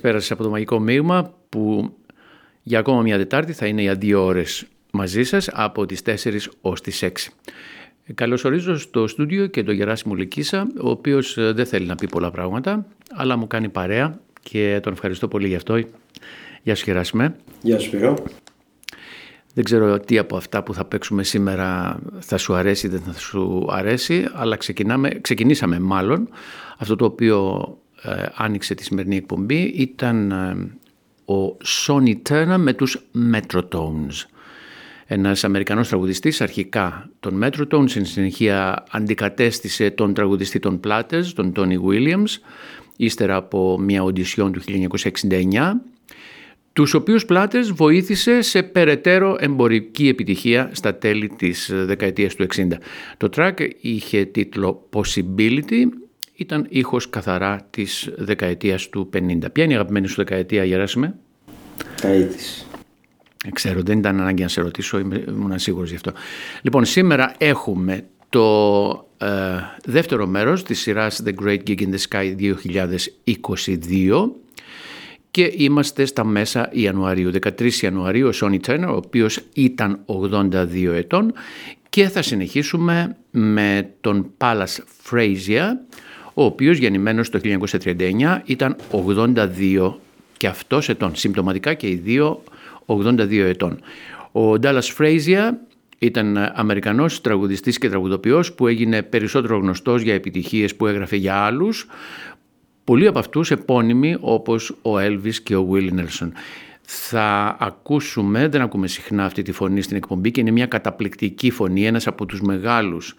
Καλησπέρα σας από το Μαγικό Μείγμα που για ακόμα μια Τετάρτη θα είναι για δύο ώρες μαζί σας από τις 4 ως τις 6. Καλωσορίζω στο στούντιο και τον Γεράσιμο Λυκίσα, ο οποίος ε, δεν θέλει να πει πολλά πράγματα, αλλά μου κάνει παρέα και τον ευχαριστώ πολύ γι' αυτό. Γεια σου Γεράσιμε. Γεια σου Σπύρο. Δεν ξέρω τι από αυτά που θα παίξουμε σήμερα θα σου αρέσει ή δεν θα σου αρέσει, αλλά ξεκινάμε, ξεκινήσαμε μάλλον. Αυτό το οποίο ε, άνοιξε τη σημερινή εκπομπή ήταν ε, ο Sonny Turner με τους Metrotones. Ένας Αμερικανός τραγουδιστής αρχικά τον Metrotones, στην συνεχεία αντικατέστησε τον τραγουδιστή των Platters, τον Tony Williams, ύστερα από μια οντισιόν του 1969 τους οποίους πλάτες βοήθησε σε περαιτέρω εμπορική επιτυχία στα τέλη της δεκαετίας του 60. Το track είχε τίτλο Possibility, ήταν ήχος καθαρά της δεκαετίας του 50. Ποια είναι η αγαπημένη σου δεκαετία, Γεράσιμε; Τα είδης. Ε, ξέρω, δεν ήταν ανάγκη να σε ρωτήσω, ήμουν σίγουρος γι' αυτό. Λοιπόν, σήμερα έχουμε το ε, δεύτερο μέρος της σειράς The Great Gig in the Sky 2022 και είμαστε στα μέσα Ιανουαρίου. 13 Ιανουαρίου ο Σόνι Turner, ο οποίος ήταν 82 ετών και θα συνεχίσουμε με τον Palace Frazier, ο οποίος γεννημένος το 1939 ήταν 82 και αυτός ετών, συμπτωματικά και οι δύο 82 ετών. Ο Dallas Frazier ήταν Αμερικανός τραγουδιστής και τραγουδοποιός που έγινε περισσότερο γνωστός για επιτυχίες που έγραφε για άλλους πολλοί από αυτούς επώνυμοι όπως ο Έλβις και ο Willie Nelson. Θα ακούσουμε, δεν ακούμε συχνά αυτή τη φωνή στην εκπομπή και είναι μια καταπληκτική φωνή, ένας από τους μεγάλους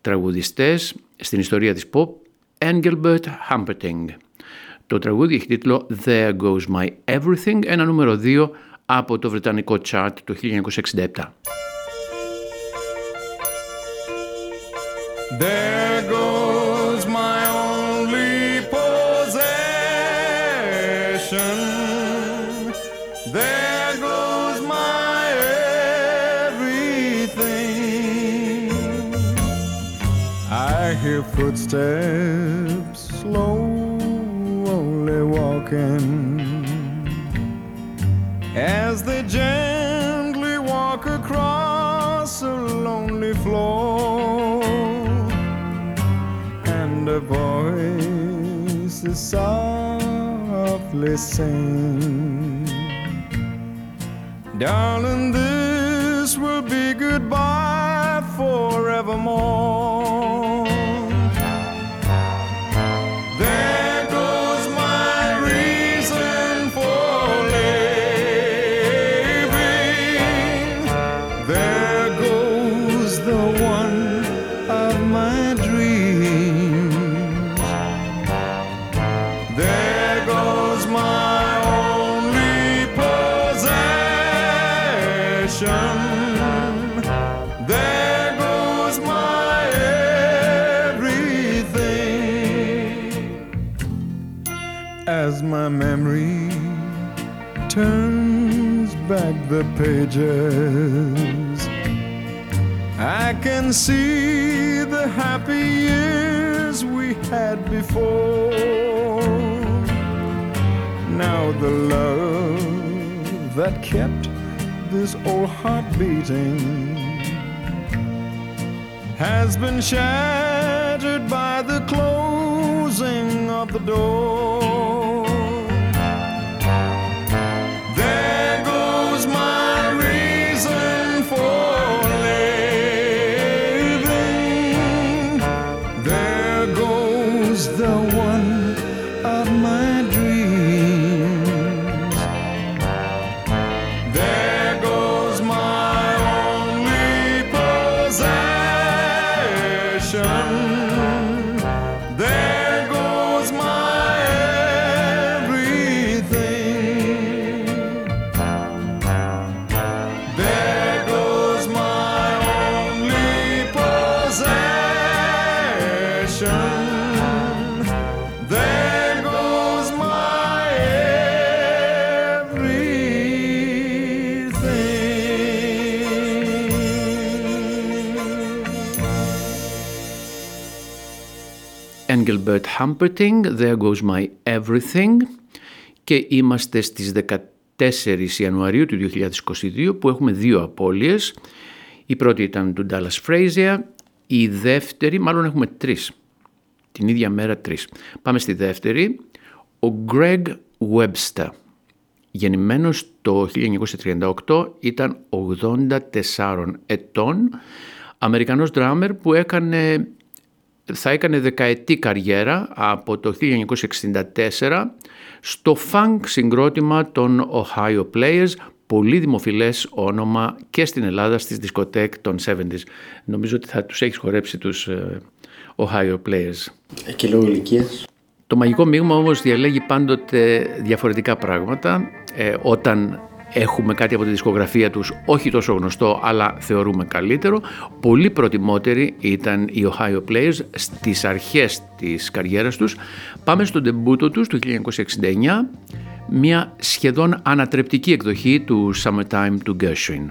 τραγουδιστές στην ιστορία της pop, Engelbert Humperdinck. Το τραγούδι έχει τίτλο There Goes My Everything, ένα νούμερο 2 από το βρετανικό chart το 1967. There footsteps slowly walking as they gently walk across a lonely floor, and a voice is softly sing. Darling, this will be goodbye forevermore. Turns back the pages, I can see the happy years we had before. Now the love that kept this old heart beating has been shattered by the closing of the door. Engelbert Humperdinck, There Goes My Everything και είμαστε στις 14 Ιανουαρίου του 2022 που έχουμε δύο απώλειες. Η πρώτη ήταν του Dallas Frazier, η δεύτερη, μάλλον έχουμε τρεις, την ίδια μέρα τρεις. Πάμε στη δεύτερη, ο Greg Webster, γεννημένος το 1938, ήταν 84 ετών, Αμερικανός drummer που έκανε, θα έκανε δεκαετή καριέρα από το 1964 στο funk συγκρότημα των Ohio Players, πολύ δημοφιλές όνομα και στην Ελλάδα στις δισκοτέκ των 70s. Νομίζω ότι θα τους έχεις χορέψει τους ε, Ohio Players. Ε, και λόγω ηλικίας. Το μαγικό μείγμα όμως διαλέγει πάντοτε διαφορετικά πράγματα. Ε, όταν έχουμε κάτι από τη δισκογραφία τους όχι τόσο γνωστό αλλά θεωρούμε καλύτερο. Πολύ προτιμότεροι ήταν οι Ohio Players στις αρχές της καριέρας τους. Πάμε στον τεμπούτο τους του 1969, μια σχεδόν ανατρεπτική εκδοχή του Summertime του Gershwin.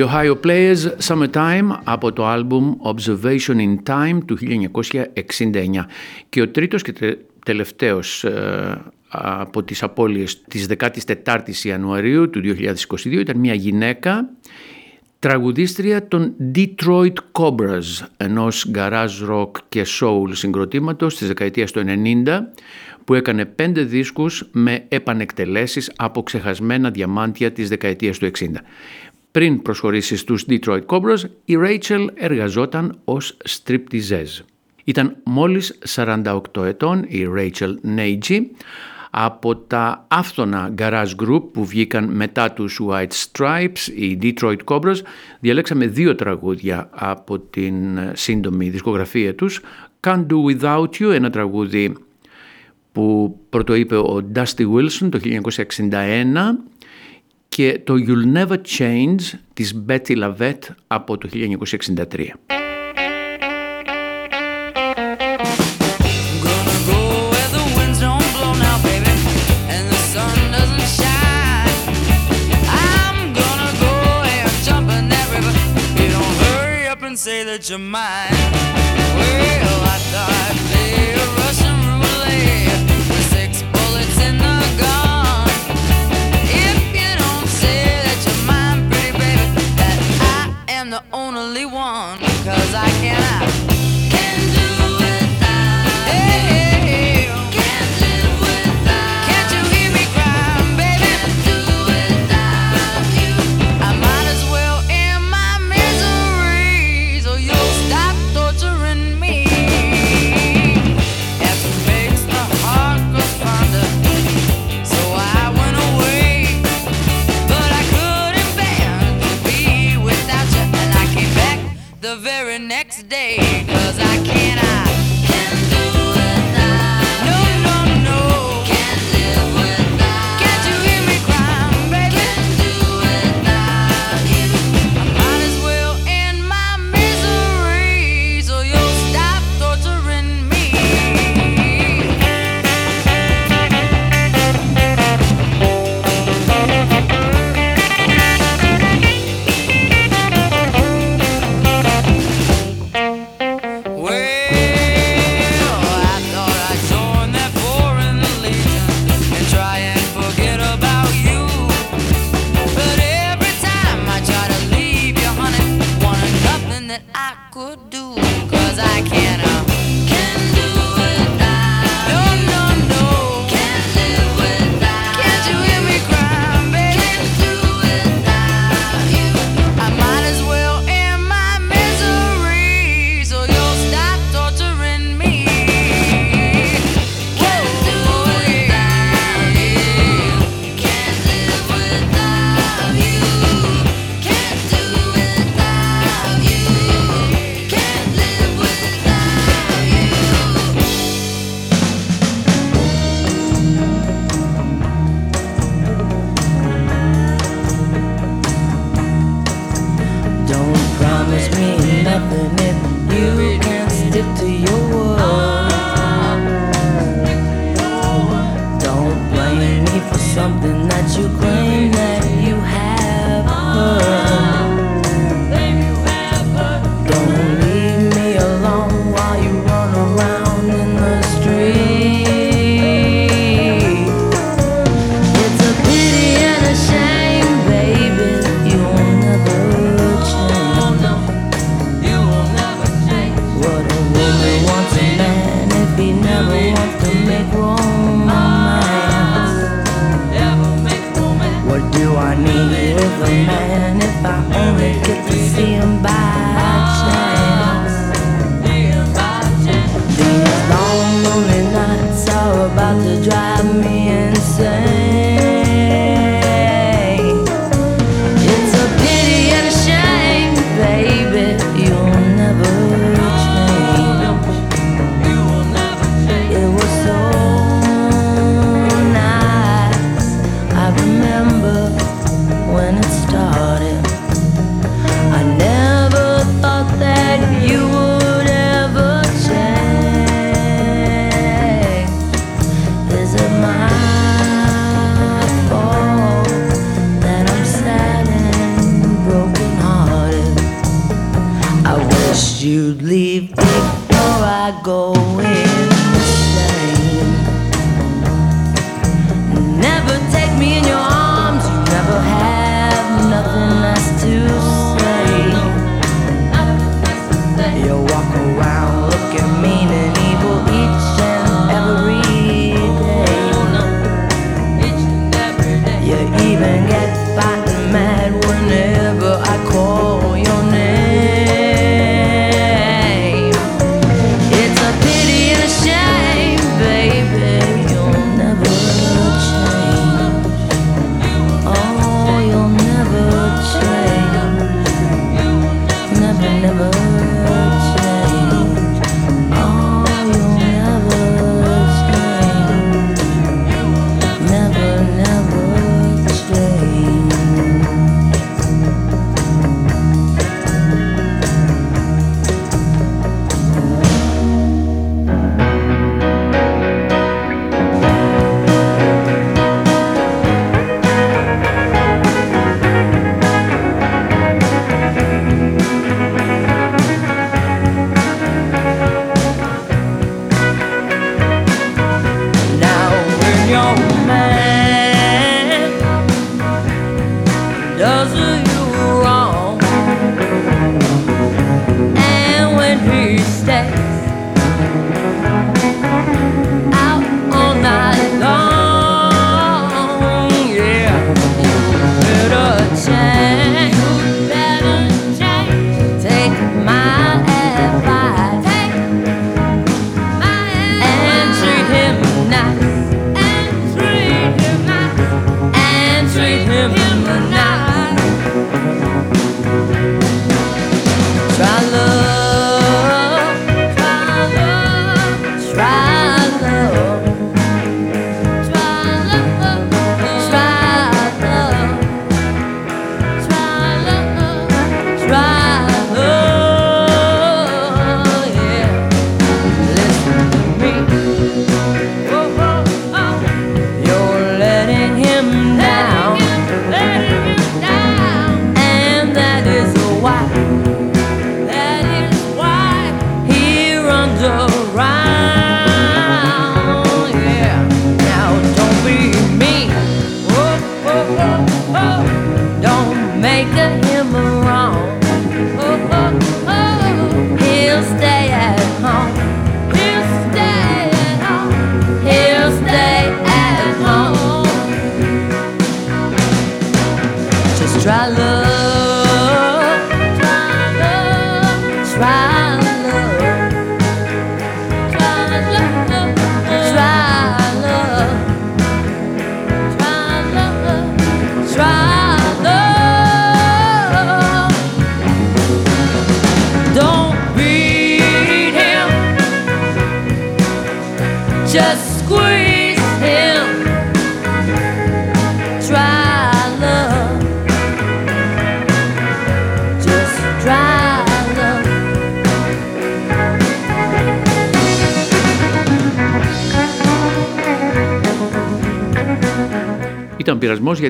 The Ohio Players Summertime από το άλμπουμ Observation in Time του 1969 και ο τρίτος και τελευταίος ε, από τις απώλειες της 14ης Ιανουαρίου του 2022 ήταν μια γυναίκα τραγουδίστρια των Detroit Cobras ενός garage rock και soul συγκροτήματος της δεκαετίας του 90 που έκανε πέντε δίσκους με επανεκτελέσεις από ξεχασμένα διαμάντια της δεκαετίας του 60. Πριν προσχωρήσει στους Detroit Cobras, η Rachel εργαζόταν ως striptease. Ήταν μόλις 48 ετών η Rachel Nagy από τα άφθονα garage group που βγήκαν μετά τους White Stripes, οι Detroit Cobras, διαλέξαμε δύο τραγούδια από την σύντομη δισκογραφία τους. Can't Do Without You, ένα τραγούδι που πρωτοείπε ο Dusty Wilson το 1961 και το You'll Never Change της Betty Lavette από το 1963. say that you're mine. Only one, cause I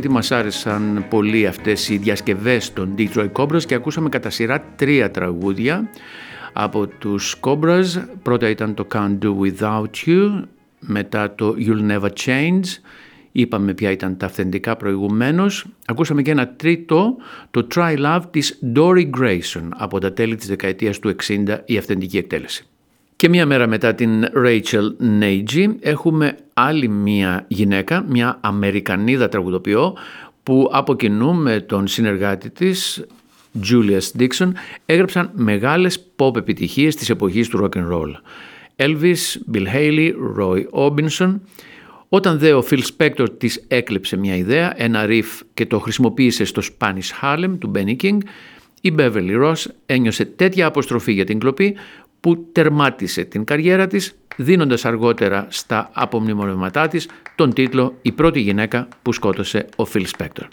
γιατί μας άρεσαν πολύ αυτές οι διασκευές των Detroit Cobras και ακούσαμε κατά σειρά τρία τραγούδια από τους Cobras. Πρώτα ήταν το Can't Do Without You, μετά το You'll Never Change, είπαμε ποια ήταν τα αυθεντικά προηγουμένως. Ακούσαμε και ένα τρίτο, το Try Love της Dory Grayson από τα τέλη της δεκαετίας του 60 η αυθεντική εκτέλεση. Και μία μέρα μετά την Rachel Neiji έχουμε άλλη μία γυναίκα, μία Αμερικανίδα τραγουδοποιό που από κοινού με τον συνεργάτη της Julius Dixon έγραψαν μεγάλες pop επιτυχίες της εποχής του rock and roll. Elvis, Bill Haley, Roy Orbison. Όταν δε ο Phil Spector της έκλεψε μια ιδέα, ένα riff και το χρησιμοποίησε στο Spanish Harlem του Benny King, η Beverly Ross ένιωσε τέτοια αποστροφή για την κλοπή που τερμάτισε την καριέρα της δίνοντας αργότερα στα απομνημονεύματά της τον τίτλο «Η πρώτη γυναίκα που σκότωσε ο Φιλ Σπέκτορ».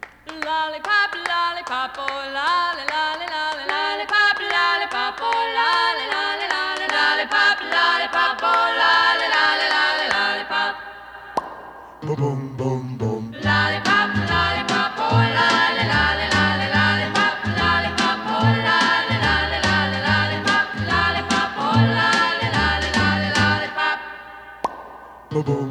boom.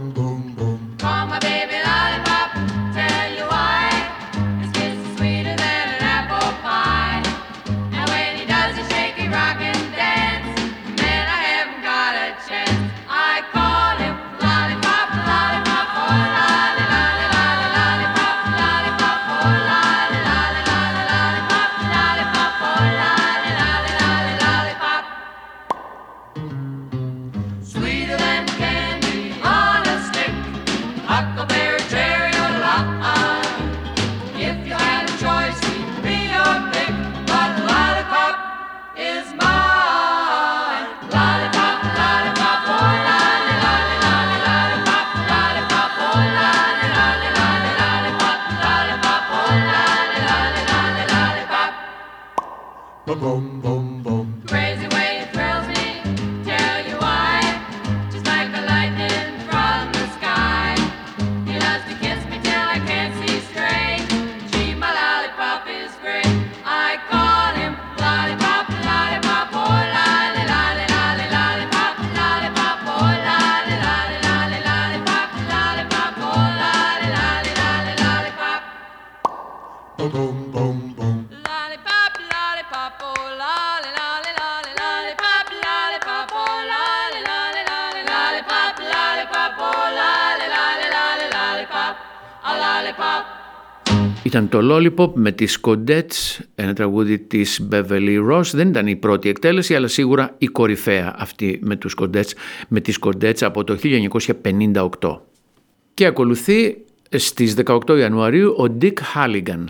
Ήταν το Lollipop με τις Codettes, ένα τραγούδι της Beverly Ross. Δεν ήταν η πρώτη εκτέλεση, αλλά σίγουρα η κορυφαία αυτή με, τους Codettes, με τις Codettes από το 1958. Και ακολουθεί στις 18 Ιανουαρίου ο Dick Halligan.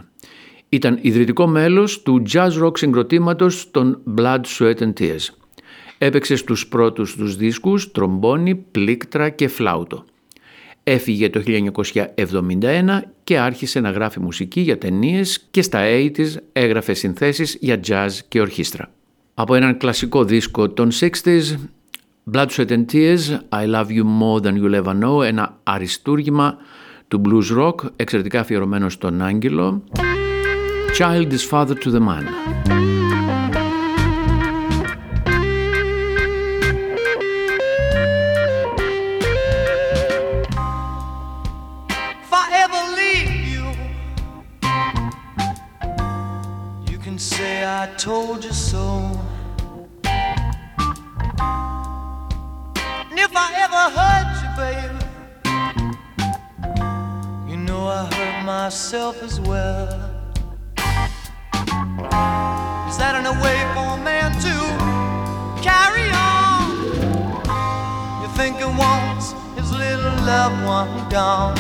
Ήταν ιδρυτικό μέλος του jazz rock συγκροτήματος των Blood, Sweat and Tears. Έπαιξε στους πρώτους τους δίσκους τρομπόνι, πλήκτρα και φλάουτο. Έφυγε το 1971 και άρχισε να γράφει μουσική για ταινίες και στα 80's έγραφε συνθέσεις για jazz και ορχήστρα. Από έναν κλασικό δίσκο των 60's, Blood, Sweat and Tears, I Love You More Than You'll Ever Know, ένα αριστούργημα του blues rock, εξαιρετικά αφιερωμένο στον Άγγελο, Child is Father to the Man. I told you so. And if I ever hurt you, baby, you know I hurt myself as well. Is that in a way for a man to carry on? You think he wants his little loved one gone?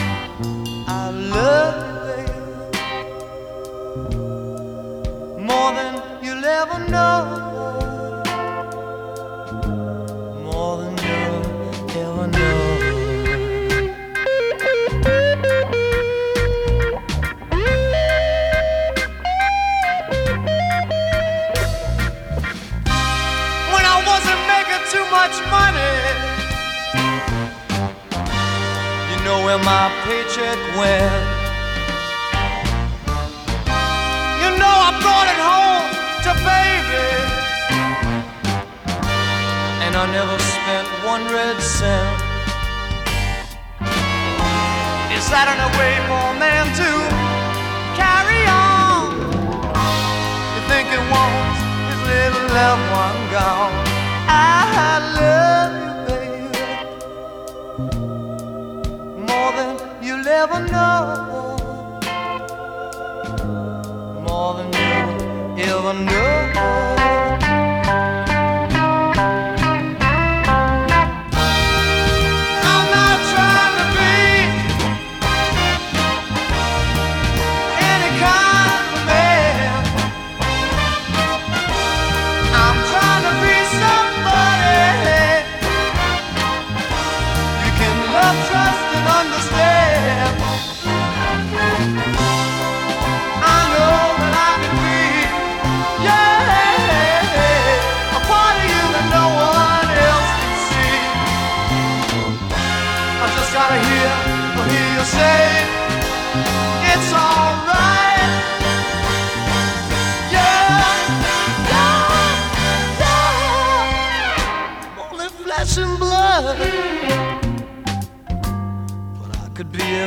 I love you, baby, more than you'll ever know. More than you'll ever know. when I wasn't making too much money. You know where my paycheck went. You know I brought it home I never spent one red cent. Is that an way for a man to carry on? You think it wants his little loved one gone? I love you, baby, more than you'll ever know, more than you'll ever know.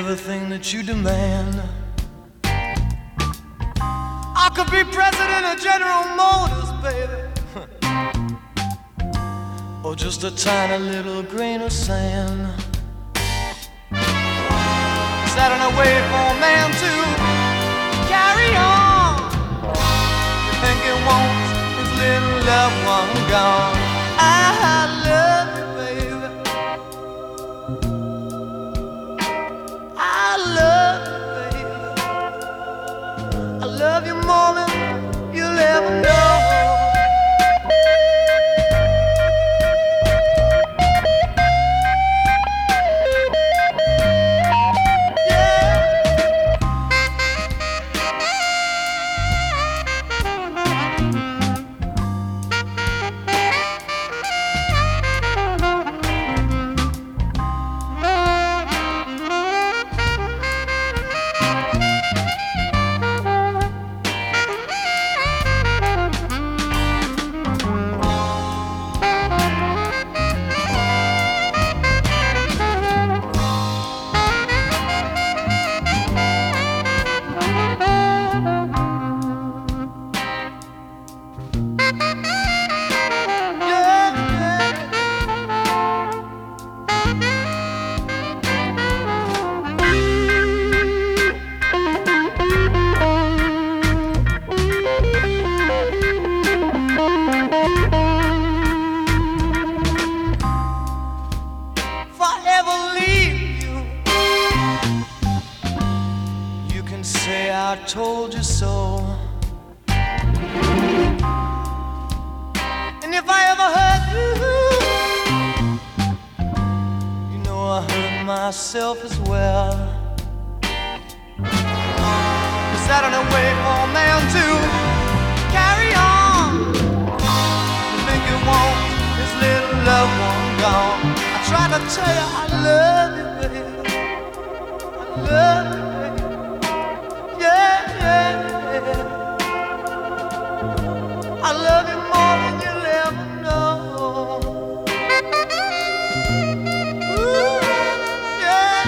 Everything that you demand. I could be president of General Motors, baby. or just a tiny little grain of sand. Is that in a way for a man to carry on? You think he wants his little loved one gone? I love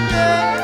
yeah,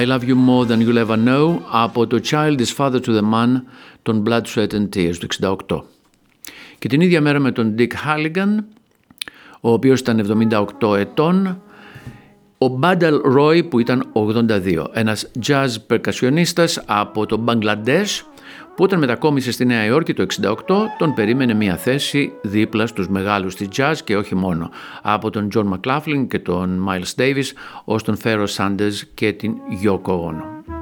I Love You More Than You'll Ever Know από το Child is Father to the Man των Blood, Sweat and Tears του 68. Και την ίδια μέρα με τον Dick Halligan, ο οποίος ήταν 78 ετών, ο Μπάνταλ Ρόι που ήταν 82, ένας jazz περκασιονίστας από το Μπαγκλαντές που όταν μετακόμισε στη Νέα Υόρκη το 68 τον περίμενε μια θέση δίπλα στους μεγάλους της jazz και όχι μόνο από τον John McLaughlin και τον Miles Davis ως τον Pharaoh Sanders και την Yoko Ono.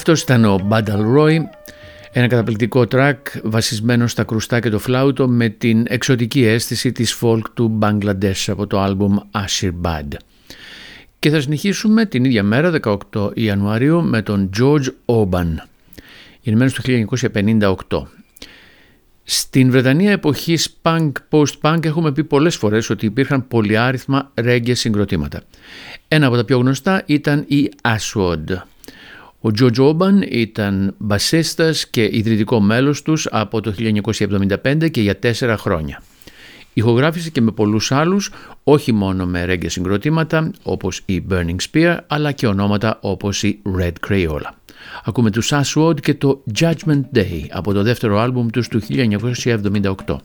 Αυτός ήταν ο Μπάνταλ Roy, ένα καταπληκτικό track βασισμένο στα κρουστά και το φλάουτο με την εξωτική αίσθηση της folk του Bangladesh από το άλμπουμ Bad. Και θα συνεχίσουμε την ίδια μέρα, 18 Ιανουαρίου, με τον George Oban, γεννημένος το 1958. Στην Βρετανία εποχής punk, post-punk έχουμε πει πολλές φορές ότι υπήρχαν πολυάριθμα ρέγγε συγκροτήματα. Ένα από τα πιο γνωστά ήταν η Aswad. Ο George Όμπαν ήταν μπασίστας και ιδρυτικό μέλος τους από το 1975 και για τέσσερα χρόνια. Ηχογράφησε και με πολλούς άλλους, όχι μόνο με ρέγγες συγκροτήματα όπως η Burning Spear, αλλά και ονόματα όπως η Red Crayola. Ακούμε του Aswad και το Judgment Day από το δεύτερο άλμπουμ τους του 1978.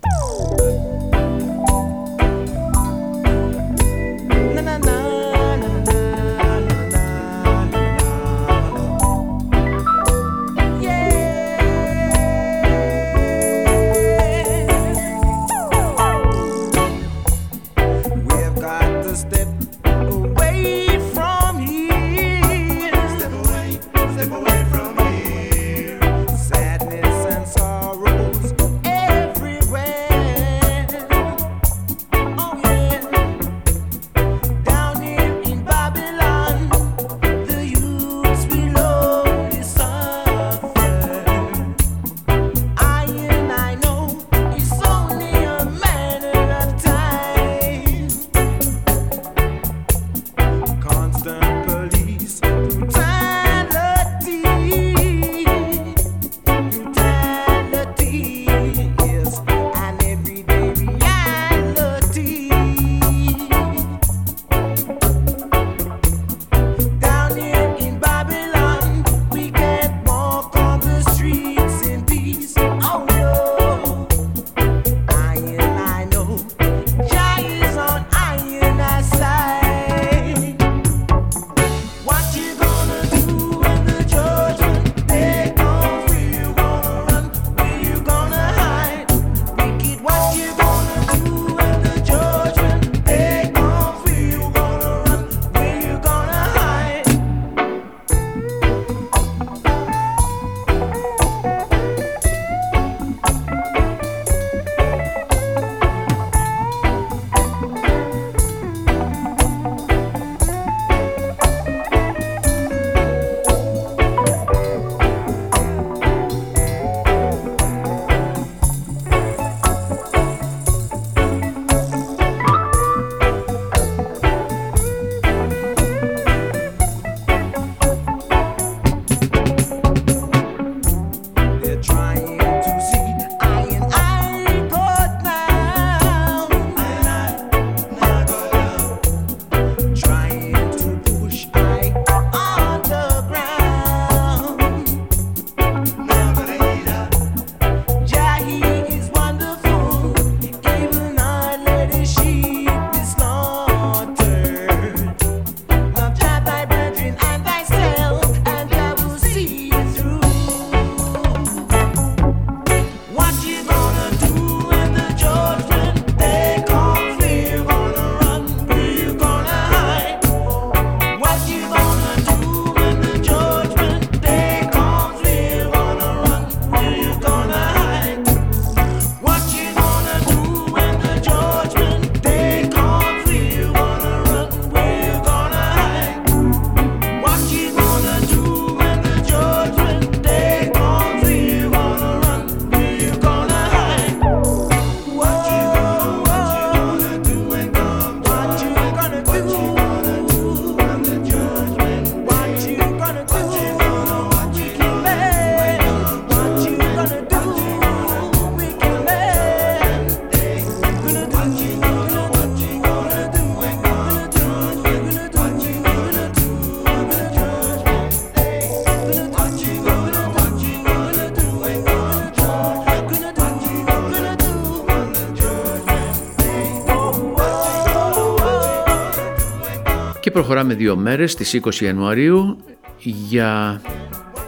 Προχωράμε δύο μέρες στις 20 Ιανουαρίου για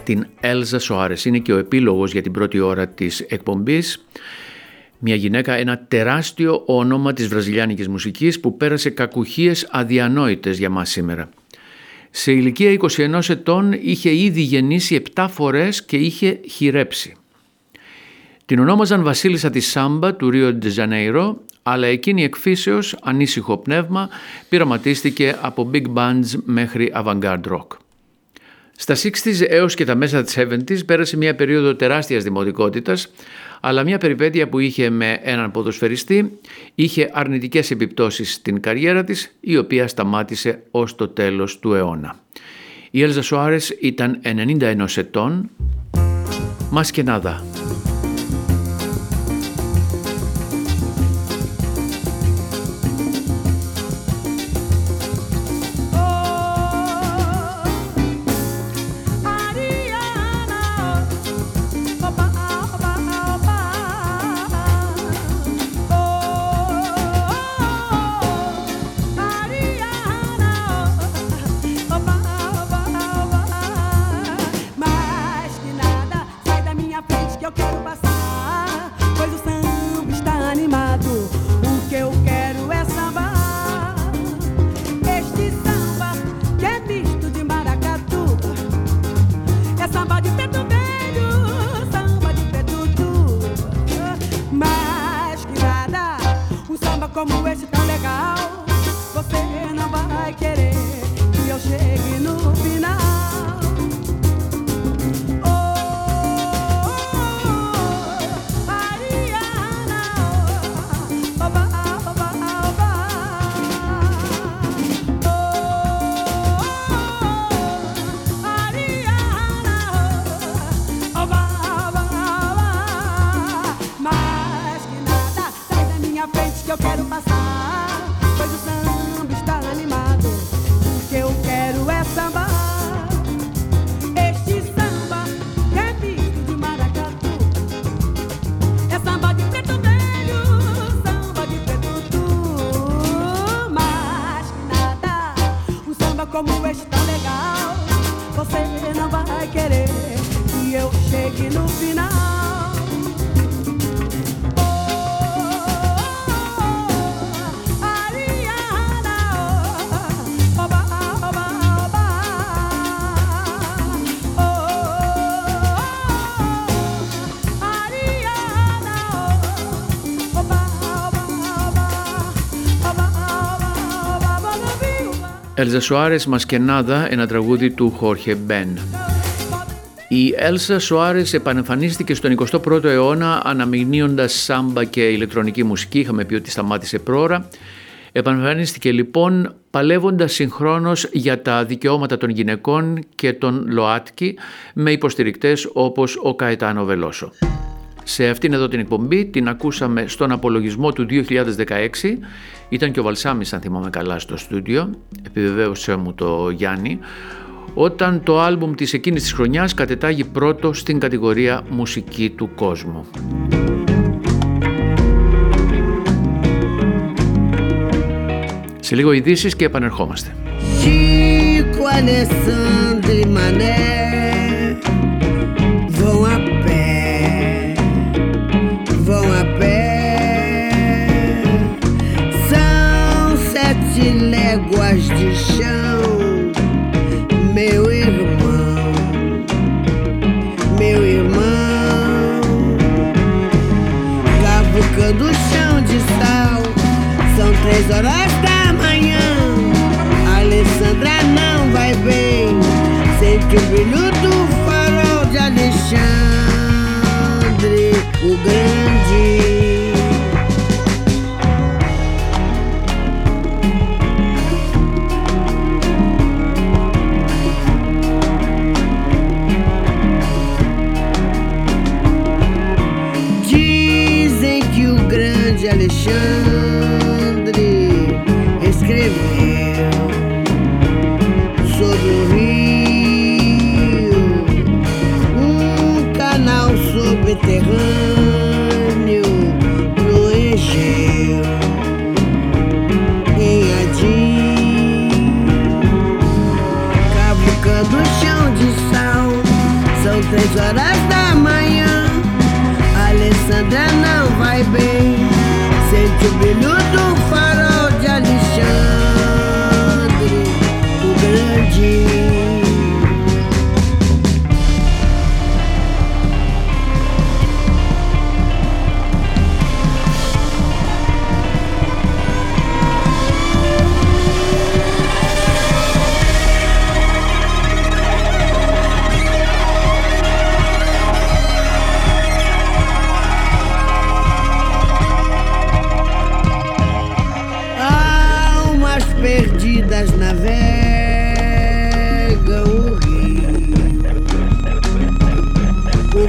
την Έλζα Σοάρες. Είναι και ο επίλογος για την πρώτη ώρα της εκπομπής. Μια γυναίκα, ένα τεράστιο όνομα της βραζιλιάνικης μουσικής που πέρασε κακουχίες αδιανόητες για μας σήμερα. Σε ηλικία 21 ετών είχε ήδη γεννήσει 7 φορές και είχε χειρέψει. Την ονόμαζαν βασίλισσα της Σάμπα του Ρίο Ντεζανέιρο, αλλά εκείνη εκφύσεως ανήσυχο πνεύμα πειραματίστηκε από big bands μέχρι avant-garde rock. Στα 60s έως και τα μέσα της 70s πέρασε μια περίοδο τεράστιας δημοτικότητας, αλλά μια περιπέτεια που είχε με έναν ποδοσφαιριστή είχε αρνητικές επιπτώσεις στην καριέρα της, η οποία σταμάτησε ως το τέλος του αιώνα. Η Έλζα Σοάρες ήταν 91 ετών, μας και νάδα. Έλζα Σουάρες Μασκενάδα, ένα τραγούδι του Χόρχε Μπεν. Η Έλσα Σουάρες επανεμφανίστηκε στον 21ο αιώνα αναμειγνύοντας σάμπα και ηλεκτρονική μουσική, είχαμε πει ότι σταμάτησε πρόωρα. Επανεμφανίστηκε λοιπόν παλεύοντας συγχρόνως για τα δικαιώματα των γυναικών και των ΛΟΑΤΚΙ με υποστηρικτές όπως ο Καετάνο Βελόσο. Σε αυτήν εδώ την εκπομπή την ακούσαμε στον απολογισμό του 2016. Ήταν και ο Βαλσάμις αν θυμάμαι καλά στο στούντιο, επιβεβαίωσε μου το Γιάννη, όταν το άλμπουμ της εκείνης της χρονιάς κατετάγει πρώτο στην κατηγορία μουσική του κόσμου. Σε λίγο ειδήσεις και επανερχόμαστε. De chão, meu irmão, meu irmão, cavucando o chão de sal, são três horas da manhã. Alessandra não vai bem, sente o brilho do farol de Alexandre, o grande. to be loose.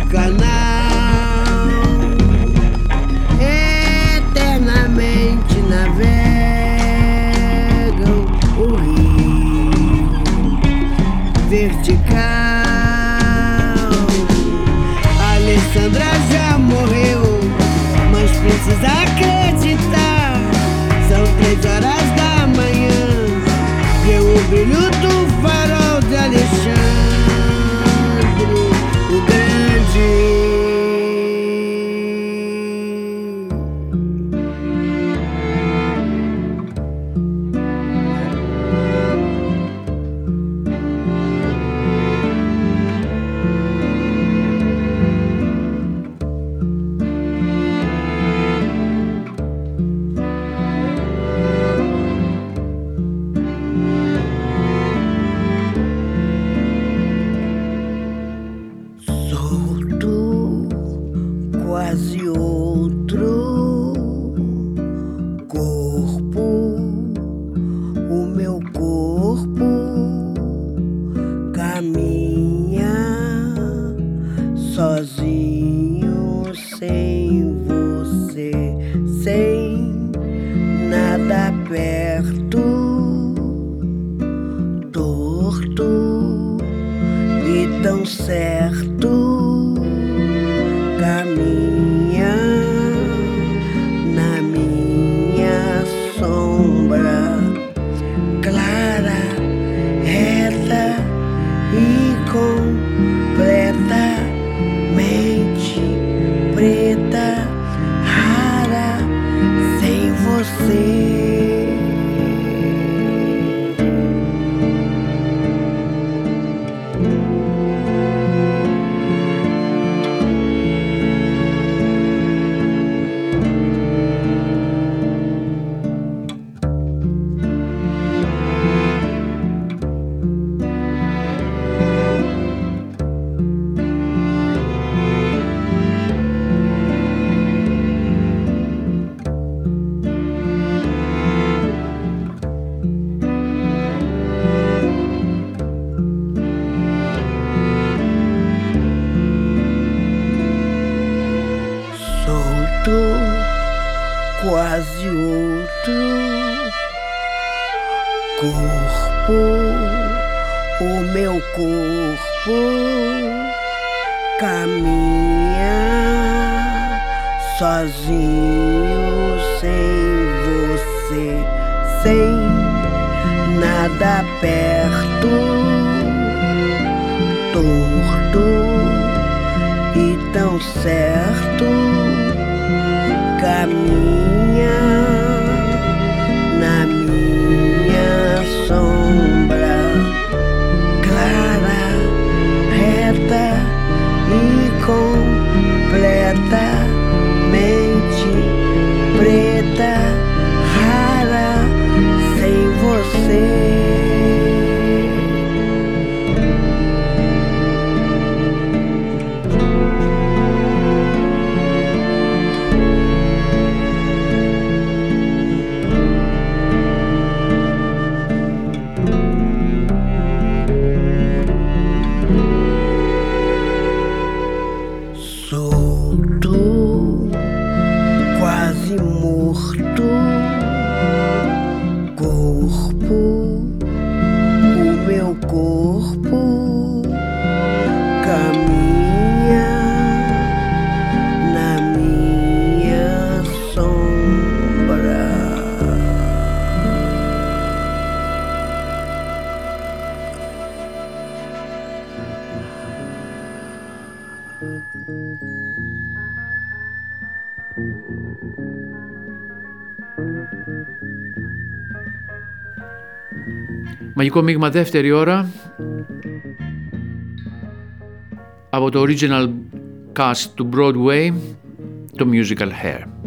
canal. Μαγικό μείγμα δεύτερη ώρα από το original cast του Broadway, το musical Hair.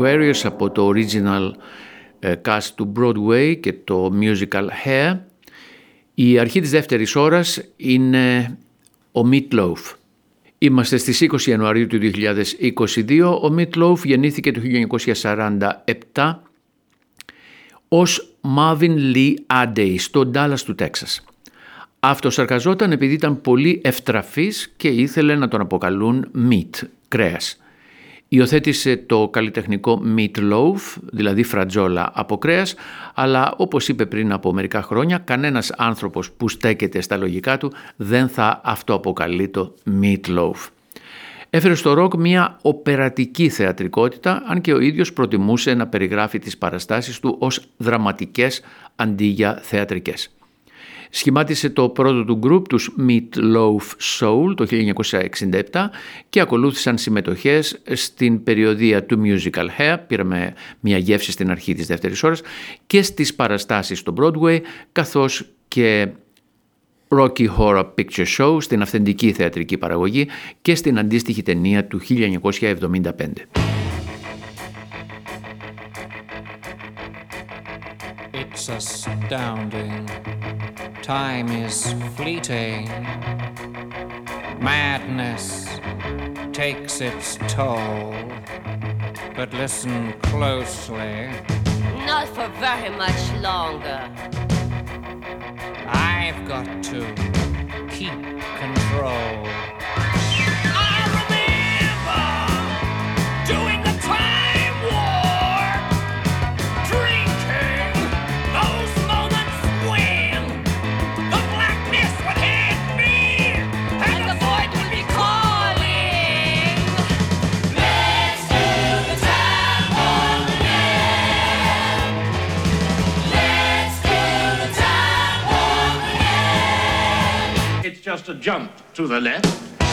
Aquarius από το original ε, cast του Broadway και το musical Hair. Η αρχή της δεύτερης ώρας είναι ο Meat Loaf. Είμαστε στις 20 Ιανουαρίου του 2022. Ο Meat Loaf γεννήθηκε το 1947 ως Marvin Lee Adey στο Dallas του Τέξας. Αυτοσαρκαζόταν επειδή ήταν πολύ ευτραφής και ήθελε να τον αποκαλούν meat, κρέας. Υιοθέτησε το καλλιτεχνικό meat loaf, δηλαδή φρατζόλα από κρέας, αλλά όπως είπε πριν από μερικά χρόνια, κανένας άνθρωπος που στέκεται στα λογικά του δεν θα αυτοαποκαλεί το meat loaf. Έφερε στο ροκ μια οπερατική θεατρικότητα, αν και ο ίδιος προτιμούσε να περιγράφει τις παραστάσεις του ως δραματικές αντί για θεατρικές. Σχημάτισε το πρώτο του γκρουπ τους Meat Loaf Soul το 1967 και ακολούθησαν συμμετοχές στην περιοδία του Musical Hair, πήραμε μια γεύση στην αρχή της δεύτερης ώρας, και στις παραστάσεις στο Broadway, καθώς και Rocky Horror Picture Show στην αυθεντική θεατρική παραγωγή και στην αντίστοιχη ταινία του 1975. It's astounding. Time is fleeting. Madness takes its toll. But listen closely. Not for very much longer. I've got to keep control. It's just a jump to the left And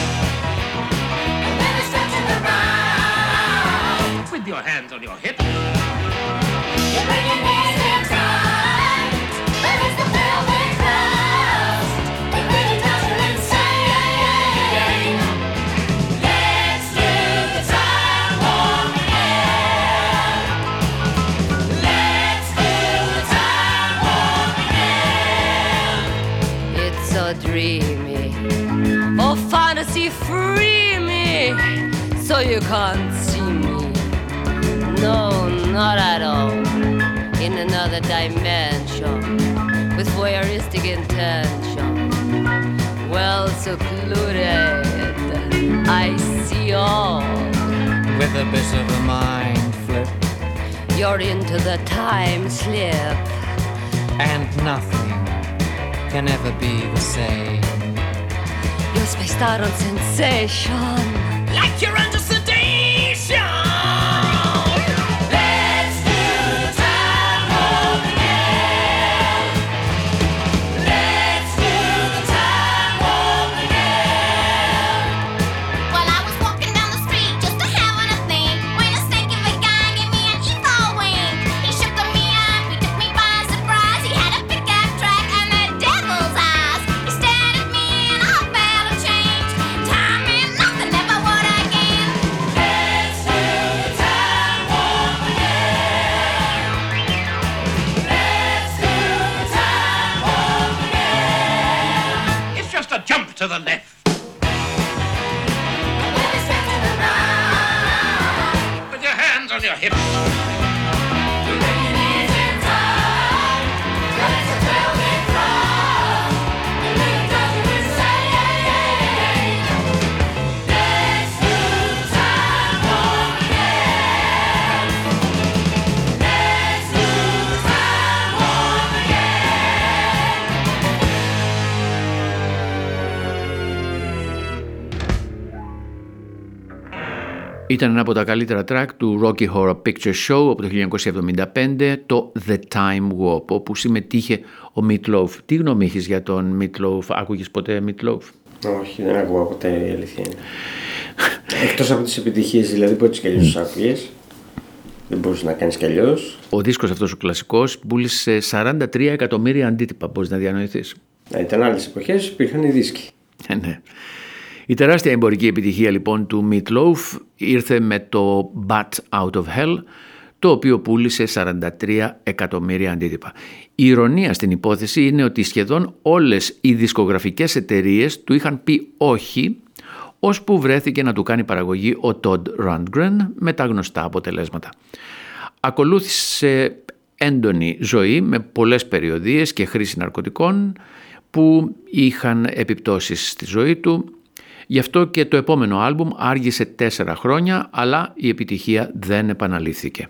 then a stretch to the right. with your hands on your hips. You bring your knees in tight. There is the velvet crust. It really does you insane. Let's do the time warp again. Let's do the time warp again. It's so dreamy. So you can't see me. No, not at all. In another dimension. With voyeuristic intention. Well secluded. I see all. With a bit of a mind flip You're into the time slip. and nothing can ever be the same. You're spaced out on sensation. Like you're under Ήταν ένα από τα καλύτερα track του Rocky Horror Picture Show από το 1975, το The Time Warp, όπου συμμετείχε ο Meat Loaf. Τι γνώμη έχεις για τον Meat Loaf, άκουγες ποτέ Meat Loaf? Όχι, δεν ακούω ποτέ η αλήθεια είναι. Εκτός από τις επιτυχίες, δηλαδή που έτσι κι αλλιώς τους άκουγες. Δεν μπορούσε να κάνεις κι αλλιώς. Ο δίσκος αυτός ο κλασικός πούλησε 43 εκατομμύρια αντίτυπα, μπορείς να διανοηθείς. Ήταν άλλες εποχές, υπήρχαν οι δίσκοι. Η τεράστια εμπορική επιτυχία λοιπόν του Meatloaf ήρθε με το Bat Out of Hell το οποίο πούλησε 43 εκατομμύρια αντίτυπα. Η ηρωνία στην υπόθεση είναι ότι σχεδόν όλες οι δισκογραφικές εταιρείες του είχαν πει όχι ώσπου βρέθηκε να του κάνει παραγωγή ο Todd Rundgren με τα γνωστά αποτελέσματα. Ακολούθησε έντονη ζωή με πολλές περιοδίες και χρήση ναρκωτικών που είχαν επιπτώσεις στη ζωή του Γι' αυτό και το επόμενο άλμπουμ άργησε τέσσερα χρόνια, αλλά η επιτυχία δεν επαναλήφθηκε.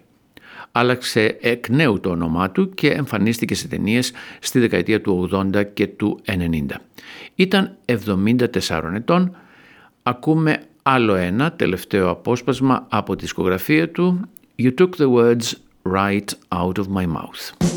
Άλλαξε εκ νέου το όνομά του και εμφανίστηκε σε ταινίες στη δεκαετία του 80 και του 90. Ήταν 74 ετών. Ακούμε άλλο ένα τελευταίο απόσπασμα από τη δισκογραφία του «You took the words right out of my mouth».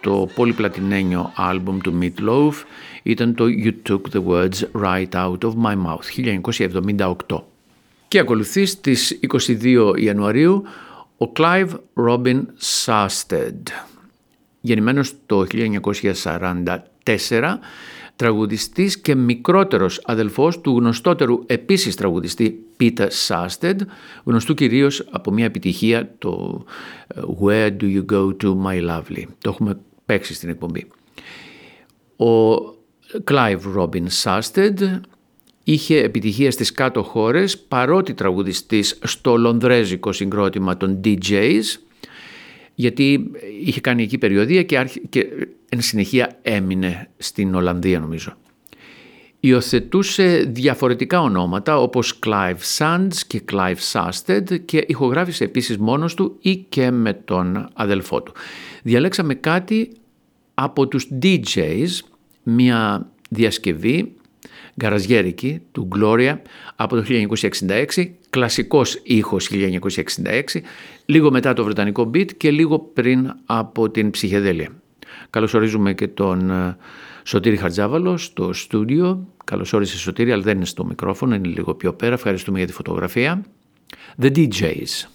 Το πολυπλατινένιο άλμπουμ του Meatloaf ήταν το You Took the Words Right Out of My Mouth 1978. Και ακολουθεί στις 22 Ιανουαρίου ο Clive Robin Sasted. Γεννημένος το 1944, τραγουδιστής και μικρότερος αδελφός του γνωστότερου επίσης τραγουδιστή Peter Sasted, γνωστού κυρίως από μια επιτυχία το ε, Where Do You Go To My Lovely. Το έχουμε παίξει στην εκπομπή. Ο Clive Robin Sasted είχε επιτυχία στις κάτω χώρες παρότι τραγουδιστής στο λονδρέζικο συγκρότημα των DJs γιατί είχε κάνει εκεί περιοδία και, άρχι- και εν συνεχεία έμεινε στην Ολλανδία νομίζω. Υιοθετούσε διαφορετικά ονόματα όπως Clive Sands και Clive Sasted και ηχογράφησε επίσης μόνος του ή και με τον αδελφό του. Διαλέξαμε κάτι από τους DJs, μια διασκευή γκαραζιέρικη του Gloria από το 1966, κλασικός ήχος 1966, λίγο μετά το βρετανικό beat και λίγο πριν από την ψυχεδέλεια. Καλωσορίζουμε και τον ε, Σωτήρη Χαρτζάβαλο στο στούντιο. Καλώς όρισες Σωτήρη, αλλά δεν είναι στο μικρόφωνο, είναι λίγο πιο πέρα. Ευχαριστούμε για τη φωτογραφία. The DJs.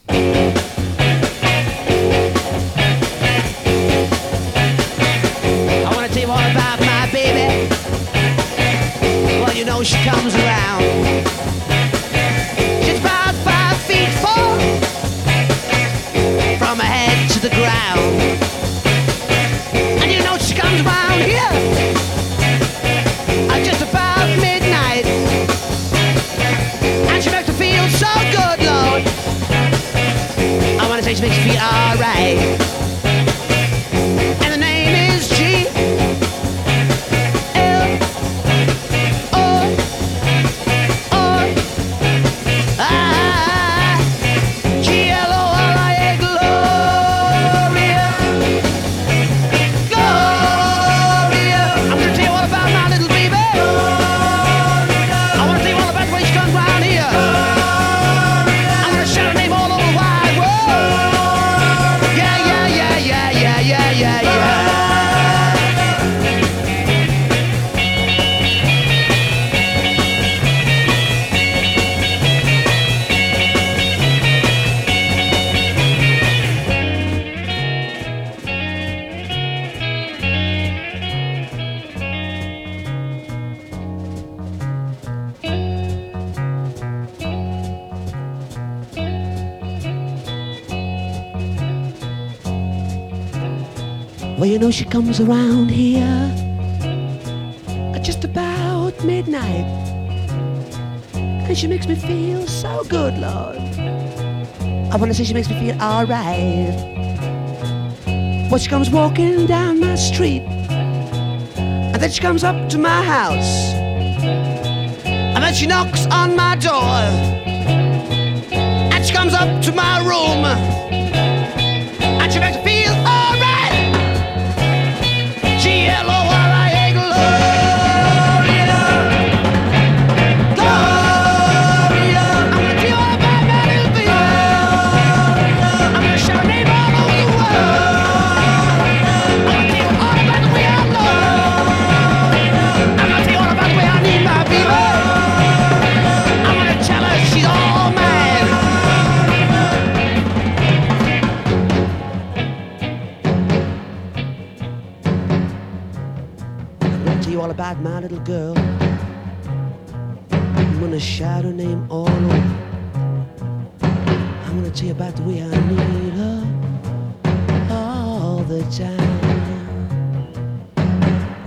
Takes makes me alright. You know she comes around here at just about midnight. And she makes me feel so good, Lord. I want to say she makes me feel alright. Well, she comes walking down my street. And then she comes up to my house. And then she knocks on my door. And she comes up to my room. And she makes me feel about my little girl. I'm gonna shout her name all over. I'm gonna tell you about the way I need her all the time.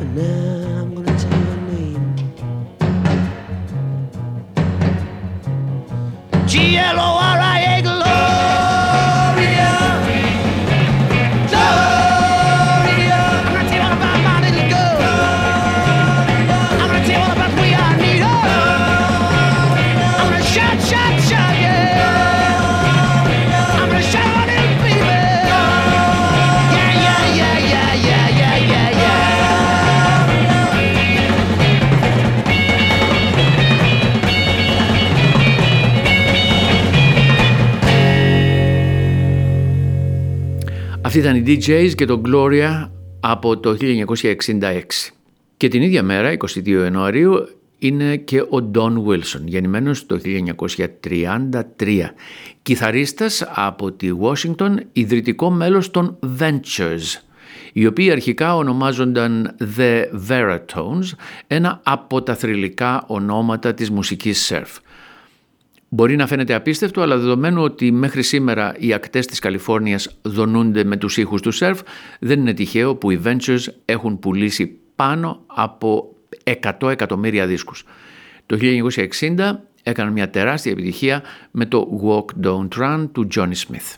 And now Αυτοί ήταν οι DJs και το Gloria από το 1966. Και την ίδια μέρα, 22 Ιανουαρίου, είναι και ο Don Wilson, γεννημένος το 1933. Κιθαρίστας από τη Washington, ιδρυτικό μέλος των Ventures, οι οποίοι αρχικά ονομάζονταν The Veritones, ένα από τα θρηλυκά ονόματα της μουσικής surf. Μπορεί να φαίνεται απίστευτο, αλλά δεδομένου ότι μέχρι σήμερα οι ακτές της Καλιφόρνιας δονούνται με τους ήχους του σερφ, δεν είναι τυχαίο που οι Ventures έχουν πουλήσει πάνω από 100 εκατομμύρια δίσκους. Το 1960 έκαναν μια τεράστια επιτυχία με το Walk Don't Run του Johnny Smith.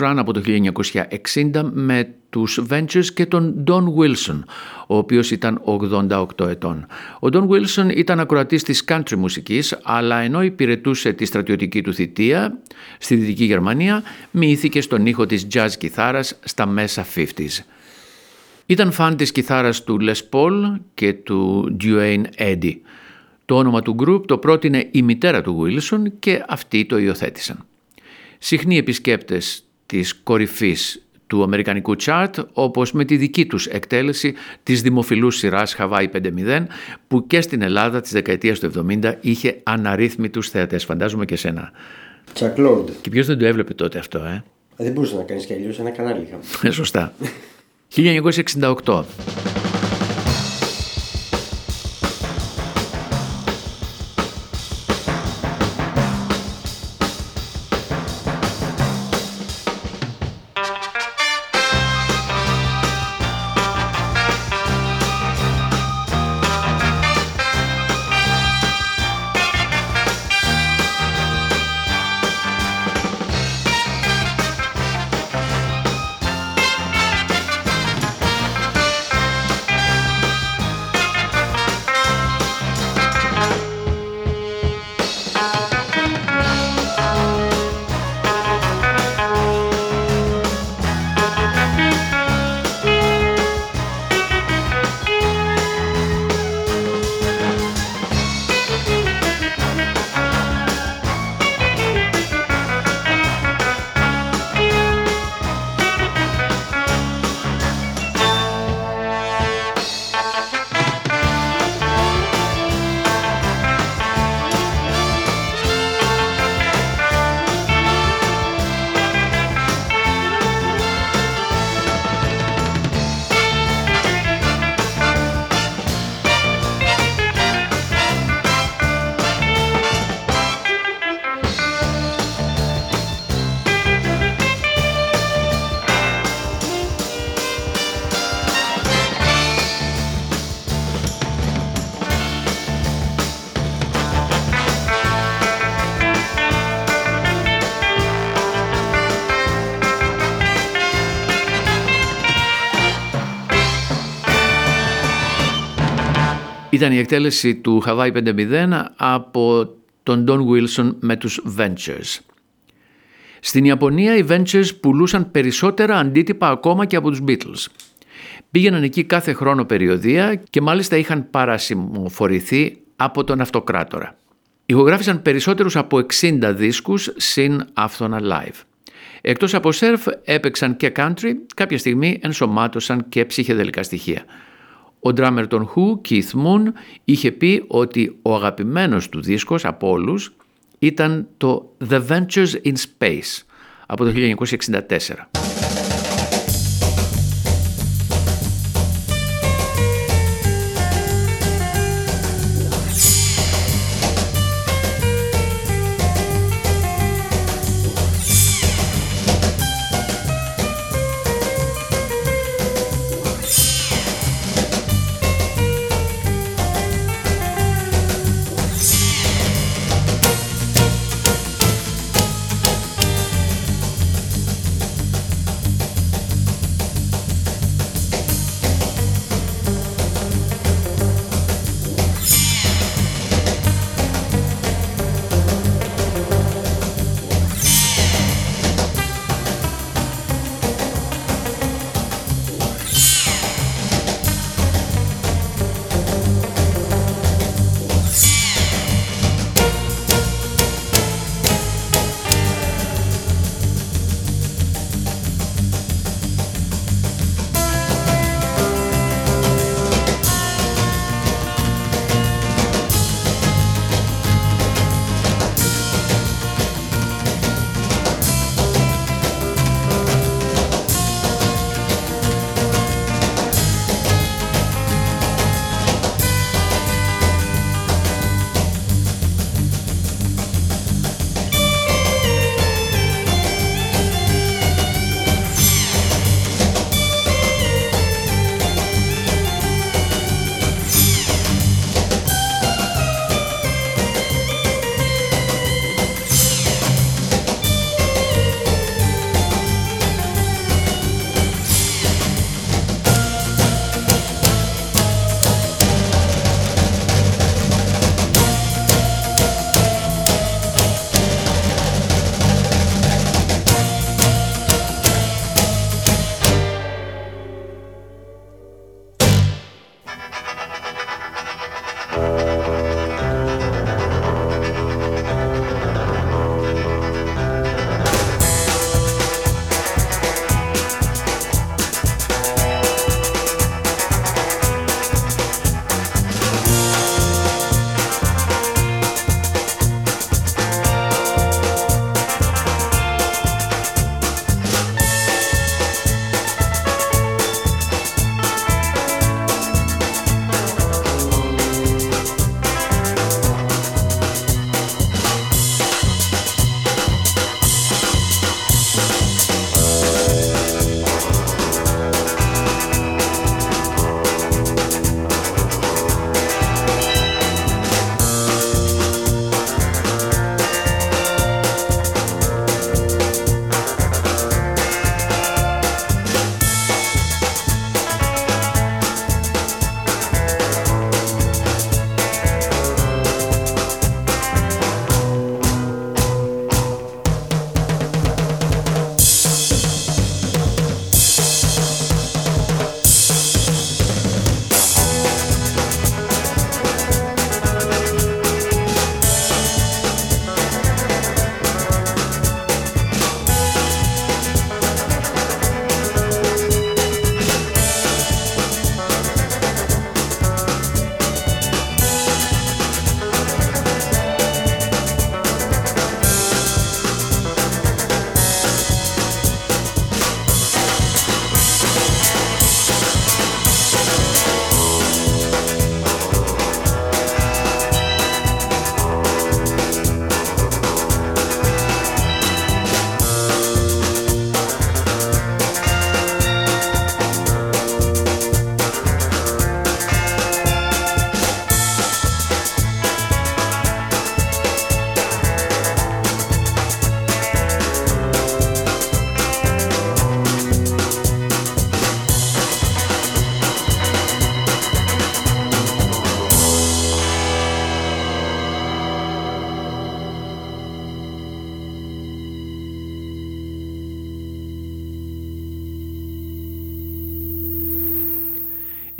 Run από το 1960 με τους Ventures και τον Don Wilson, ο οποίος ήταν 88 ετών. Ο Don Wilson ήταν ακροατής της country μουσικής, αλλά ενώ υπηρετούσε τη στρατιωτική του θητεία στη Δυτική Γερμανία, μοιήθηκε στον ήχο της jazz κιθάρας στα μέσα 50s. Ήταν φαν της κιθάρας του Les Paul και του Duane Eddy. Το όνομα του group το πρότεινε η μητέρα του Wilson και αυτοί το υιοθέτησαν. Συχνοί επισκέπτες της κορυφής του Αμερικανικού chart, όπως με τη δική τους εκτέλεση της δημοφιλούς σειράς Hawaii 5.0, που και στην Ελλάδα της δεκαετίας του 70 είχε αναρρύθμιτους θεατές. Φαντάζομαι και σένα. Chuck Lord. Και ποιος δεν το έβλεπε τότε αυτό, ε; Δεν μπορούσε να κάνεις κι αλλιώς ένα κανάλι είχαμε. Ε, Σωστά. 1968. Ήταν η εκτέλεση του Hawaii 5-0 από τον Don Wilson με τους Ventures. Στην Ιαπωνία οι Ventures πουλούσαν περισσότερα αντίτυπα ακόμα και από τους Beatles. Πήγαιναν εκεί κάθε χρόνο περιοδία και μάλιστα είχαν παρασημοφορηθεί από τον αυτοκράτορα. Ηχογράφησαν περισσότερους από 60 δίσκους συν αυτόνα live. Εκτός από σερφ έπαιξαν και country, κάποια στιγμή ενσωμάτωσαν και ψυχεδελικά στοιχεία. Ο drummer των Who, Keith Moon, είχε πει ότι ο αγαπημένος του δίσκος από όλους ήταν το The Ventures in Space από το 1964.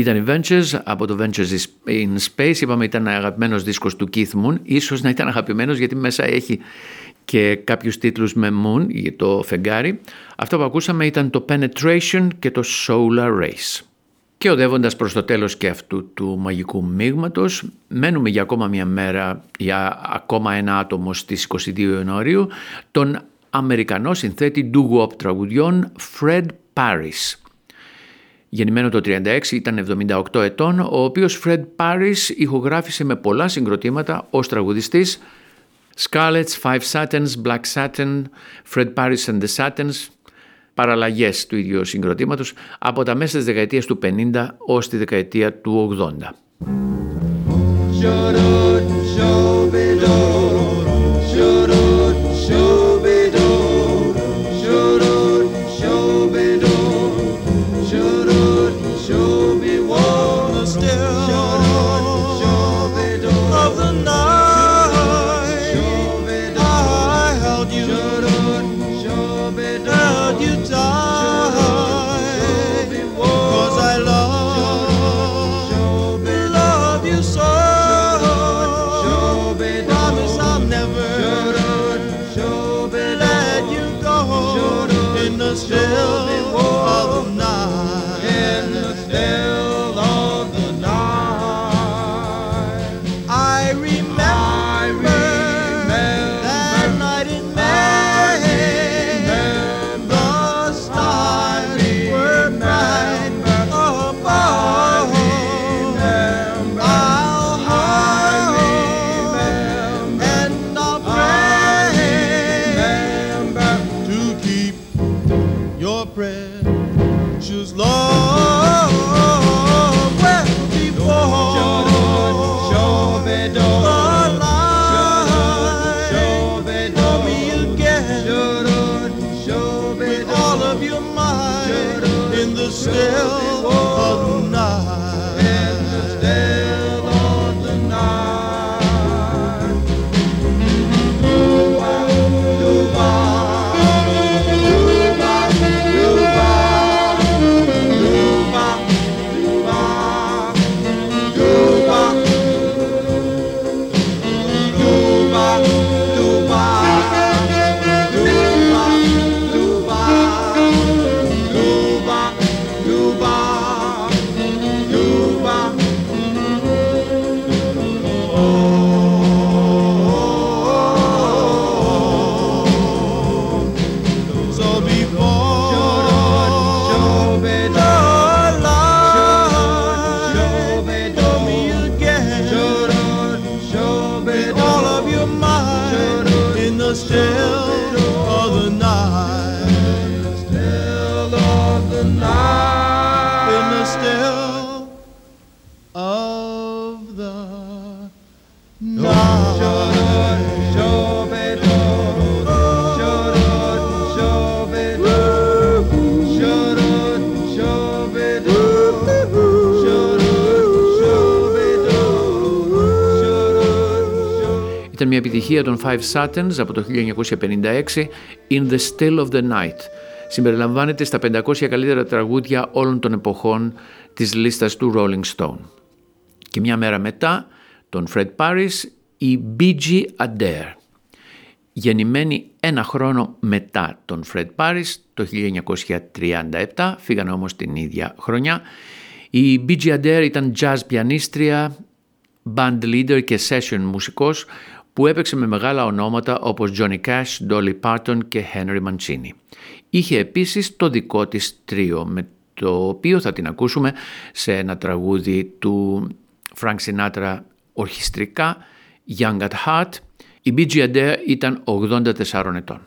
Ήταν οι Ventures από το Ventures in Space. Είπαμε ήταν αγαπημένος δίσκος του Keith Moon. Ίσως να ήταν αγαπημένος γιατί μέσα έχει και κάποιους τίτλους με Moon για το φεγγάρι. Αυτό που ακούσαμε ήταν το Penetration και το Solar Race. Και οδεύοντας προς το τέλος και αυτού του μαγικού μείγματος, μένουμε για ακόμα μια μέρα, για ακόμα ένα άτομο στις 22 Ιανουαρίου, τον Αμερικανό συνθέτη doo-wop τραγουδιών Fred Paris. Γεννημένο το 36 ήταν 78 ετών, ο οποίος Fred Paris ηχογράφησε με πολλά συγκροτήματα ως τραγουδιστής Scarlets, Five Satins, Black Satin, Fred Paris and the Satins, παραλλαγές του ίδιου συγκροτήματος από τα μέσα της δεκαετίας του 50 ως τη δεκαετία του 80. Ήταν μια επιτυχία των Five Satins από το 1956 In the Still of the Night. Συμπεριλαμβάνεται στα 500 καλύτερα τραγούδια όλων των εποχών της λίστας του Rolling Stone. Και μια μέρα μετά, τον Fred Paris, η Bee Adair. Γεννημένη ένα χρόνο μετά τον Fred Paris, το 1937, φύγανε όμως την ίδια χρονιά, η Bee Adair ήταν jazz πιανίστρια, band leader και session μουσικός που έπαιξε με μεγάλα ονόματα όπως Johnny Cash, Dolly Parton και Henry Mancini. Είχε επίσης το δικό της τρίο με το οποίο θα την ακούσουμε σε ένα τραγούδι του Frank Sinatra ορχιστρικά Young at Heart. Η Bee Gees Adair ήταν 84 ετών.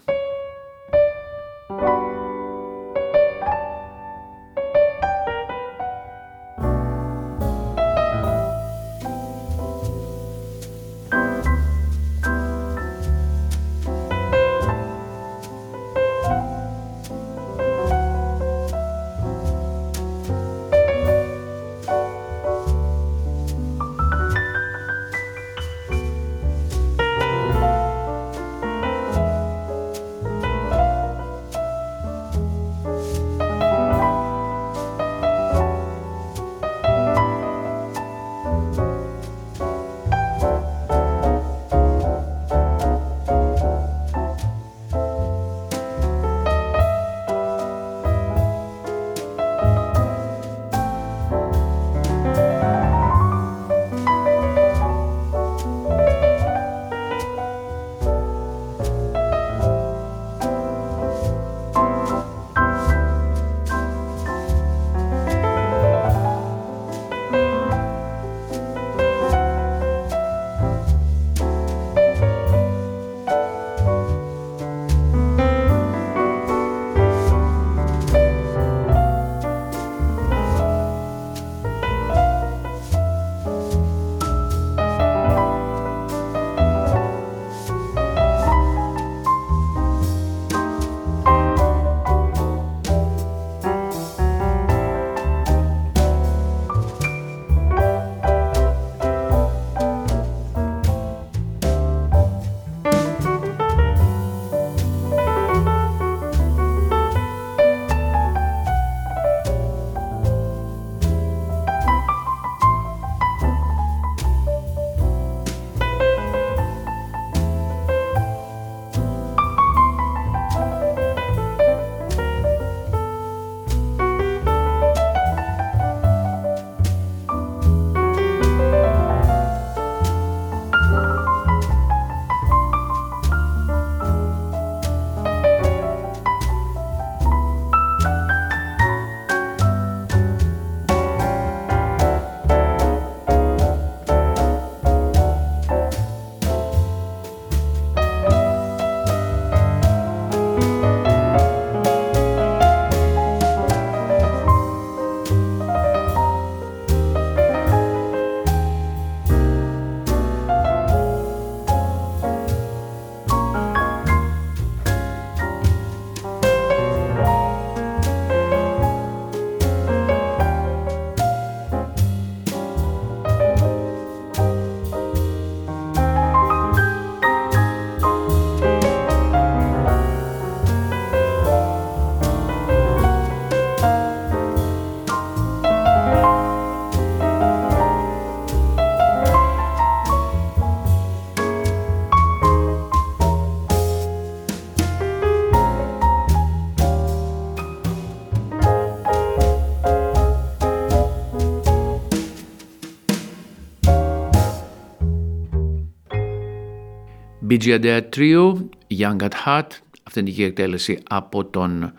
Bee Gees Adair Trio, Young at Heart, αυθεντική εκτέλεση από τον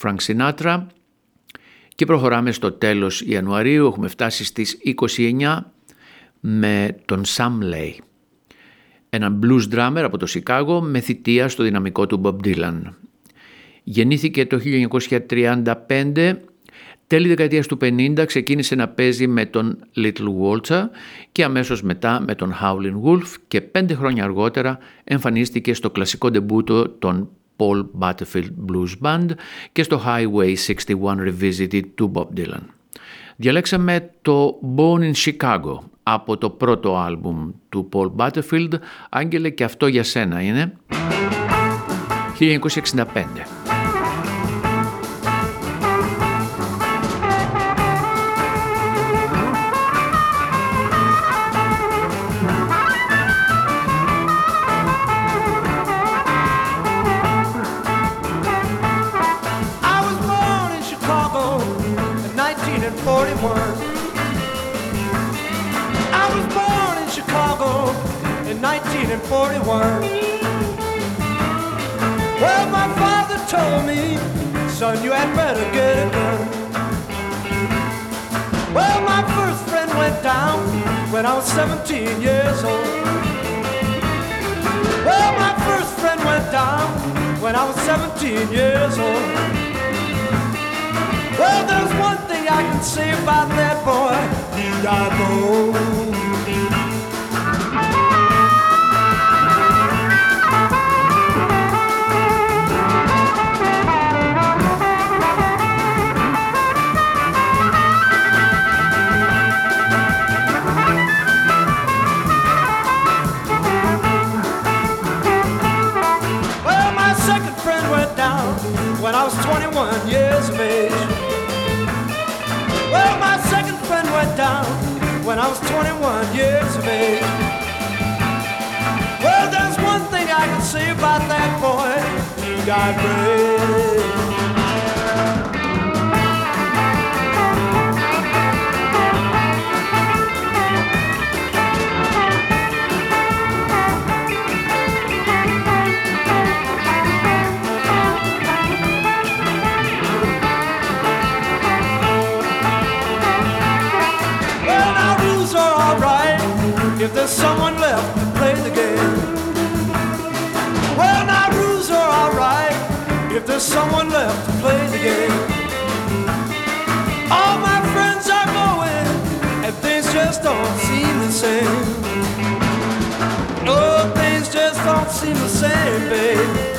Frank Sinatra. Και προχωράμε στο τέλος Ιανουαρίου, έχουμε φτάσει στις 29 με τον Sam Lay. Έναν blues drummer από το Σικάγο με θητεία στο δυναμικό του Bob Dylan. Γεννήθηκε το 1935, τέλη δεκαετίας του 50 ξεκίνησε να παίζει με τον Little Walter και αμέσως μετά με τον Howlin' Wolf και πέντε χρόνια αργότερα εμφανίστηκε στο κλασικό ντεμπούτο των Paul Butterfield Blues Band και στο Highway 61 Revisited του Bob Dylan. Διαλέξαμε το Born in Chicago από το πρώτο άλμπουμ του Paul Butterfield, Άγγελε και αυτό για σένα είναι, 1965. 17 years old. Well, my first friend went down when I was 17 years old. Well, there's one thing I can say about that boy. He died old. Down when I was 21 years of age. Well, there's one thing I can say about that boy. He died brave. There's someone left to play the game. Well, now rules are alright if there's someone left to play the game. All my friends are going, and things just don't seem the same. No, things just don't seem the same, babe.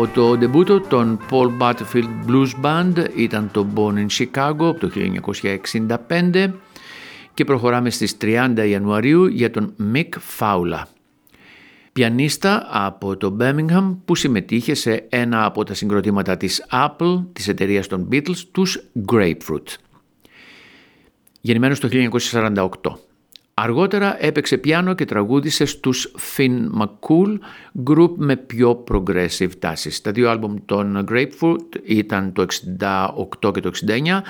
Από το ντεμπούτο των Paul Butterfield Blues Band ήταν το Born in Chicago από το 1965 και προχωράμε στις 30 Ιανουαρίου για τον Mick Fowler. Πιανίστα από το Birmingham που συμμετείχε σε ένα από τα συγκροτήματα της Apple, της εταιρείας των Beatles, τους Grapefruit. Γεννημένος το 1948. Αργότερα έπαιξε πιάνο και τραγούδισε στους Finn McCool, group με πιο progressive τάσεις. Τα δύο άλμπουμ των Grapefruit ήταν το 68 και το 69.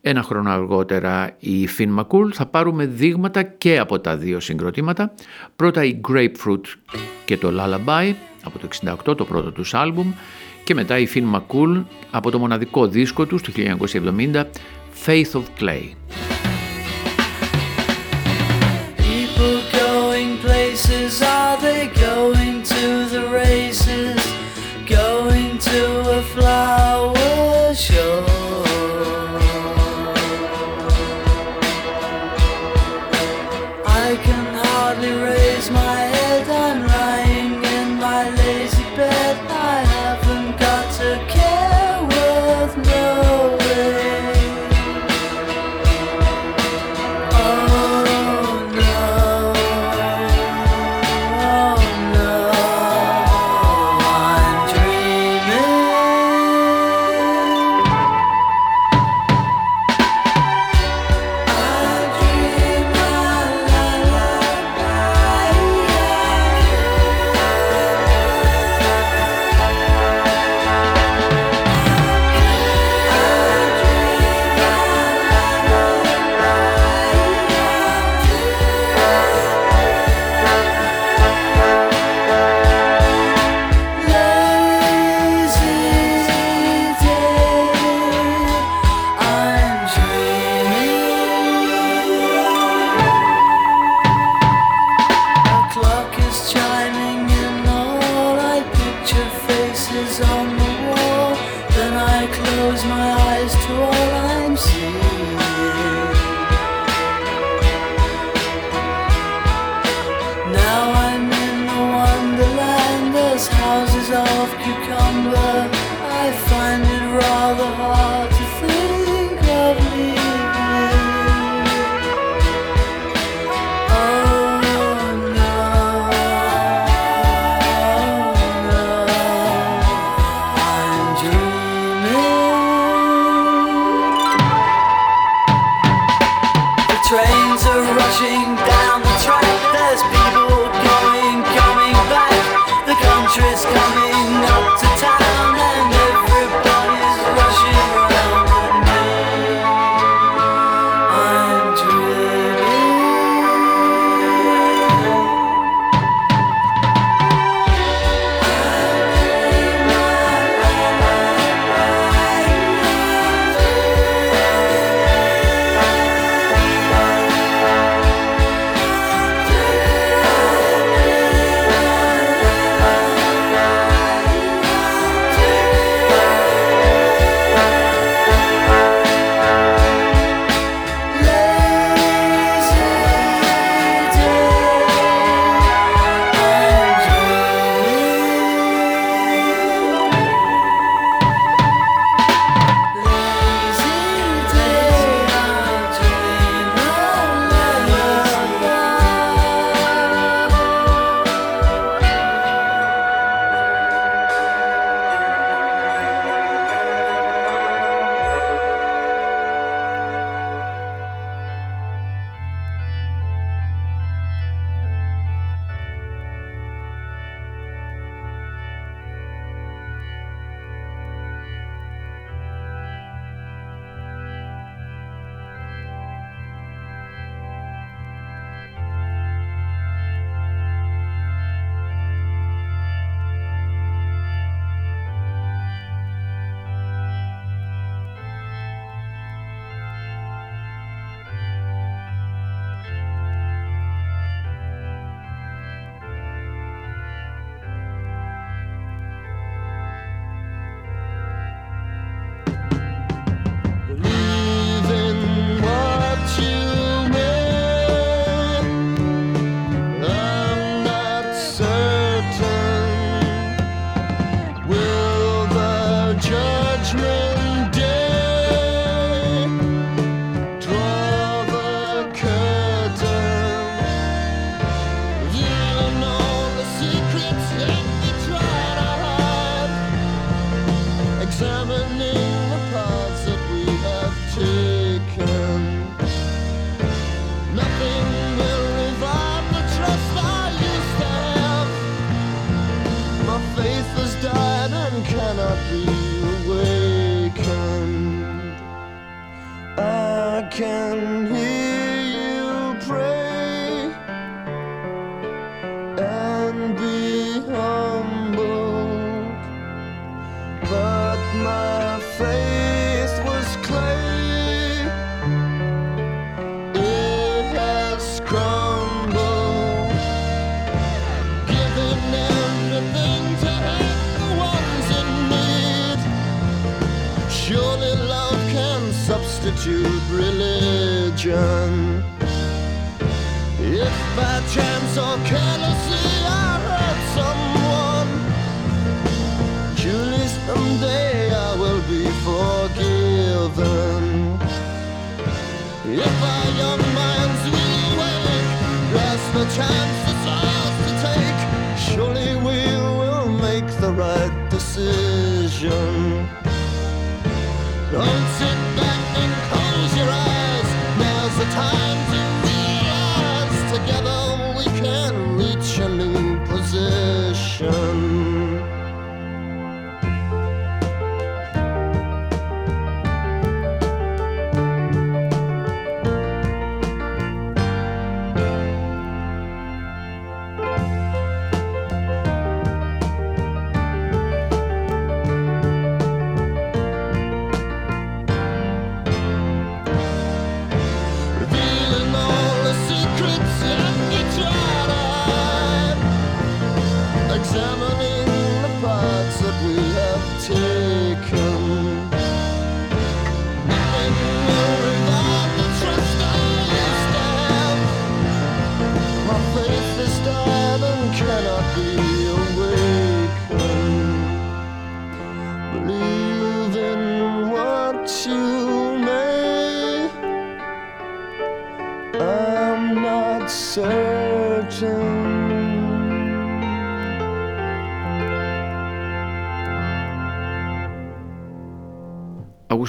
Ένα χρόνο αργότερα η Finn McCool. Θα πάρουμε δείγματα και από τα δύο συγκροτήματα. Πρώτα η Grapefruit και το Lullaby από το 68, το πρώτο τους άλμπουμ. Και μετά η Finn McCool από το μοναδικό δίσκο τους του 1970, Faith of Clay.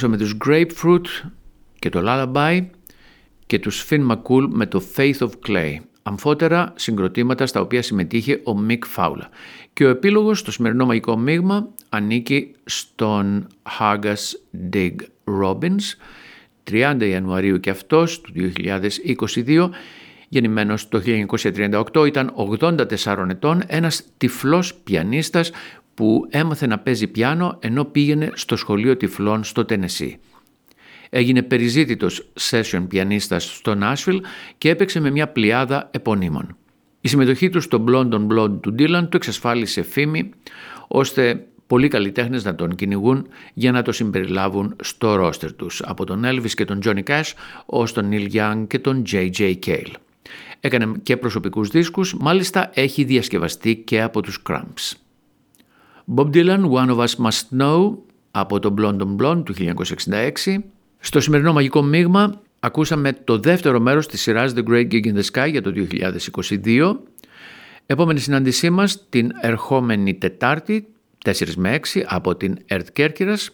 Ακούσαμε τους Grapefruit και το Lullaby και τους Finn McCool με το Faith of Clay. Αμφότερα συγκροτήματα στα οποία συμμετείχε ο Mick Fowler. Και ο επίλογος στο σημερινό μαγικό μείγμα ανήκει στον Haggis Dig Robbins, 30 Ιανουαρίου και αυτός του 2022, γεννημένος το 1938, ήταν 84 ετών, ένας τυφλός πιανίστας που έμαθε να παίζει πιάνο ενώ πήγαινε στο σχολείο τυφλών στο Τενεσί. Έγινε περιζήτητος session πιανίστας στο Nashville και έπαιξε με μια πλειάδα επωνύμων. Η συμμετοχή του στο Blonde on Blonde του Dylan του εξασφάλισε φήμη ώστε πολλοί καλλιτέχνες να τον κυνηγούν για να το συμπεριλάβουν στο ρόστερ τους από τον Elvis και τον Johnny Cash ως τον Neil Young και τον J.J. Cale. Έκανε και προσωπικούς δίσκους, μάλιστα έχει διασκευαστεί και από τους Cramps. Bob Dylan, One of Us Must Know από το Blonde on Blonde του 1966. Στο σημερινό μαγικό μείγμα ακούσαμε το δεύτερο μέρος της σειράς The Great Gig in the Sky για το 2022. Επόμενη συνάντησή μας την ερχόμενη Τετάρτη 4 με 6 από την ΕΡΤ Κέρκυρας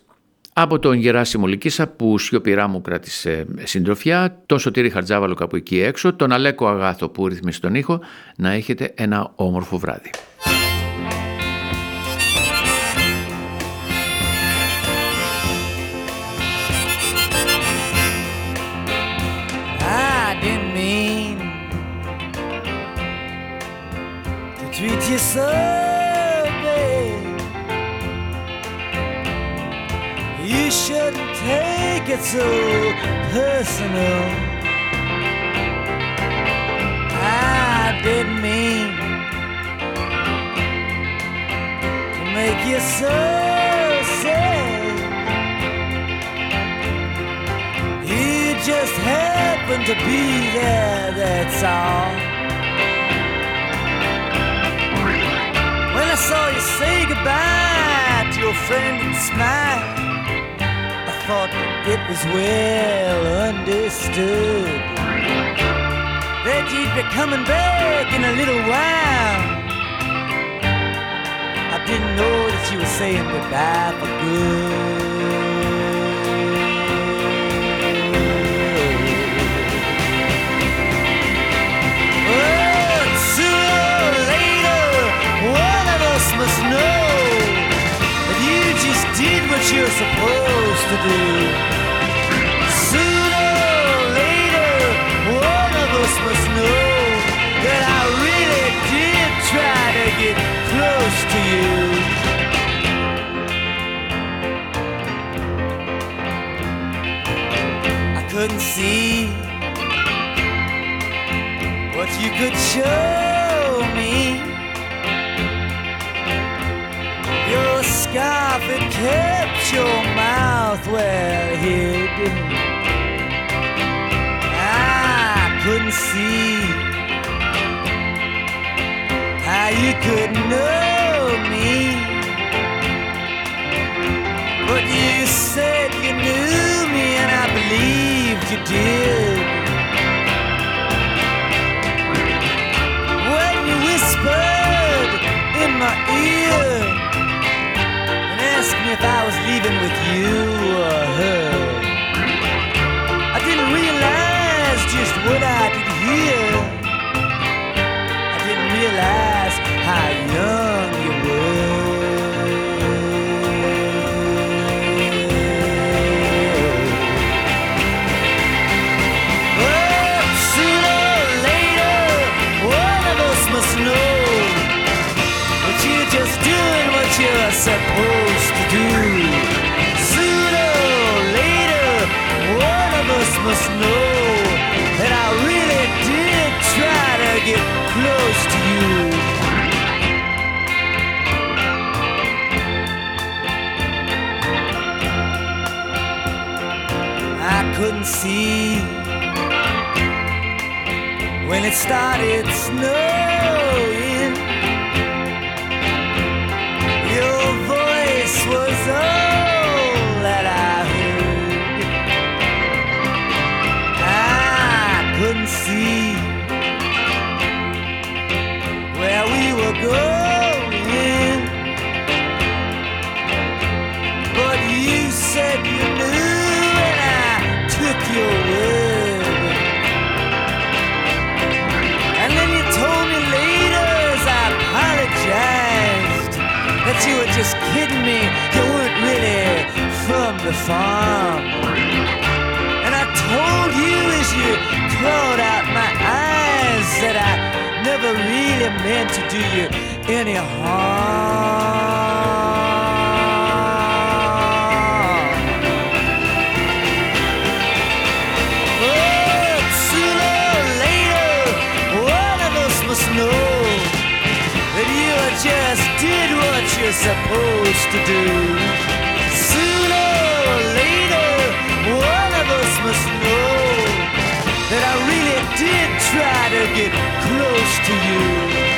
από τον Γεράσιμο Λυκίσα που σιωπηρά μου κράτησε συντροφιά, τον Σωτήρη Χαρτζάβαλο κάπου εκεί έξω, τον Αλέκο Αγάθο που ρυθμίσει τον ήχο, να έχετε ένα όμορφο βράδυ. Treat you so bad. You shouldn't take it so personal. I didn't mean to make you so sad. You just happen to be there, that's all. I saw you say goodbye to your friend and smile, I thought it was well understood that you'd be coming back in a little while. I didn't know that you were saying goodbye for good. You're supposed to do. Sooner or later, one of us must know that I really did try to get close to you. I couldn't see what you could show me. Your scarf kept your mouth well hid. I couldn't see how you could know me. But you said you knew me, and I believed you did. When you whispered in my ear asked me if I was leaving with you or her, I didn't realize just what I did hear. I didn't realize how young I really did try to get close to you. I couldn't see when it started snowing. That you were just kidding me. You weren't really from the farm. And I told you as you clawed out my eyes that I never really meant to do you any harm. Supposed to do. Sooner or later, one of us must know that I really did try to get close to you.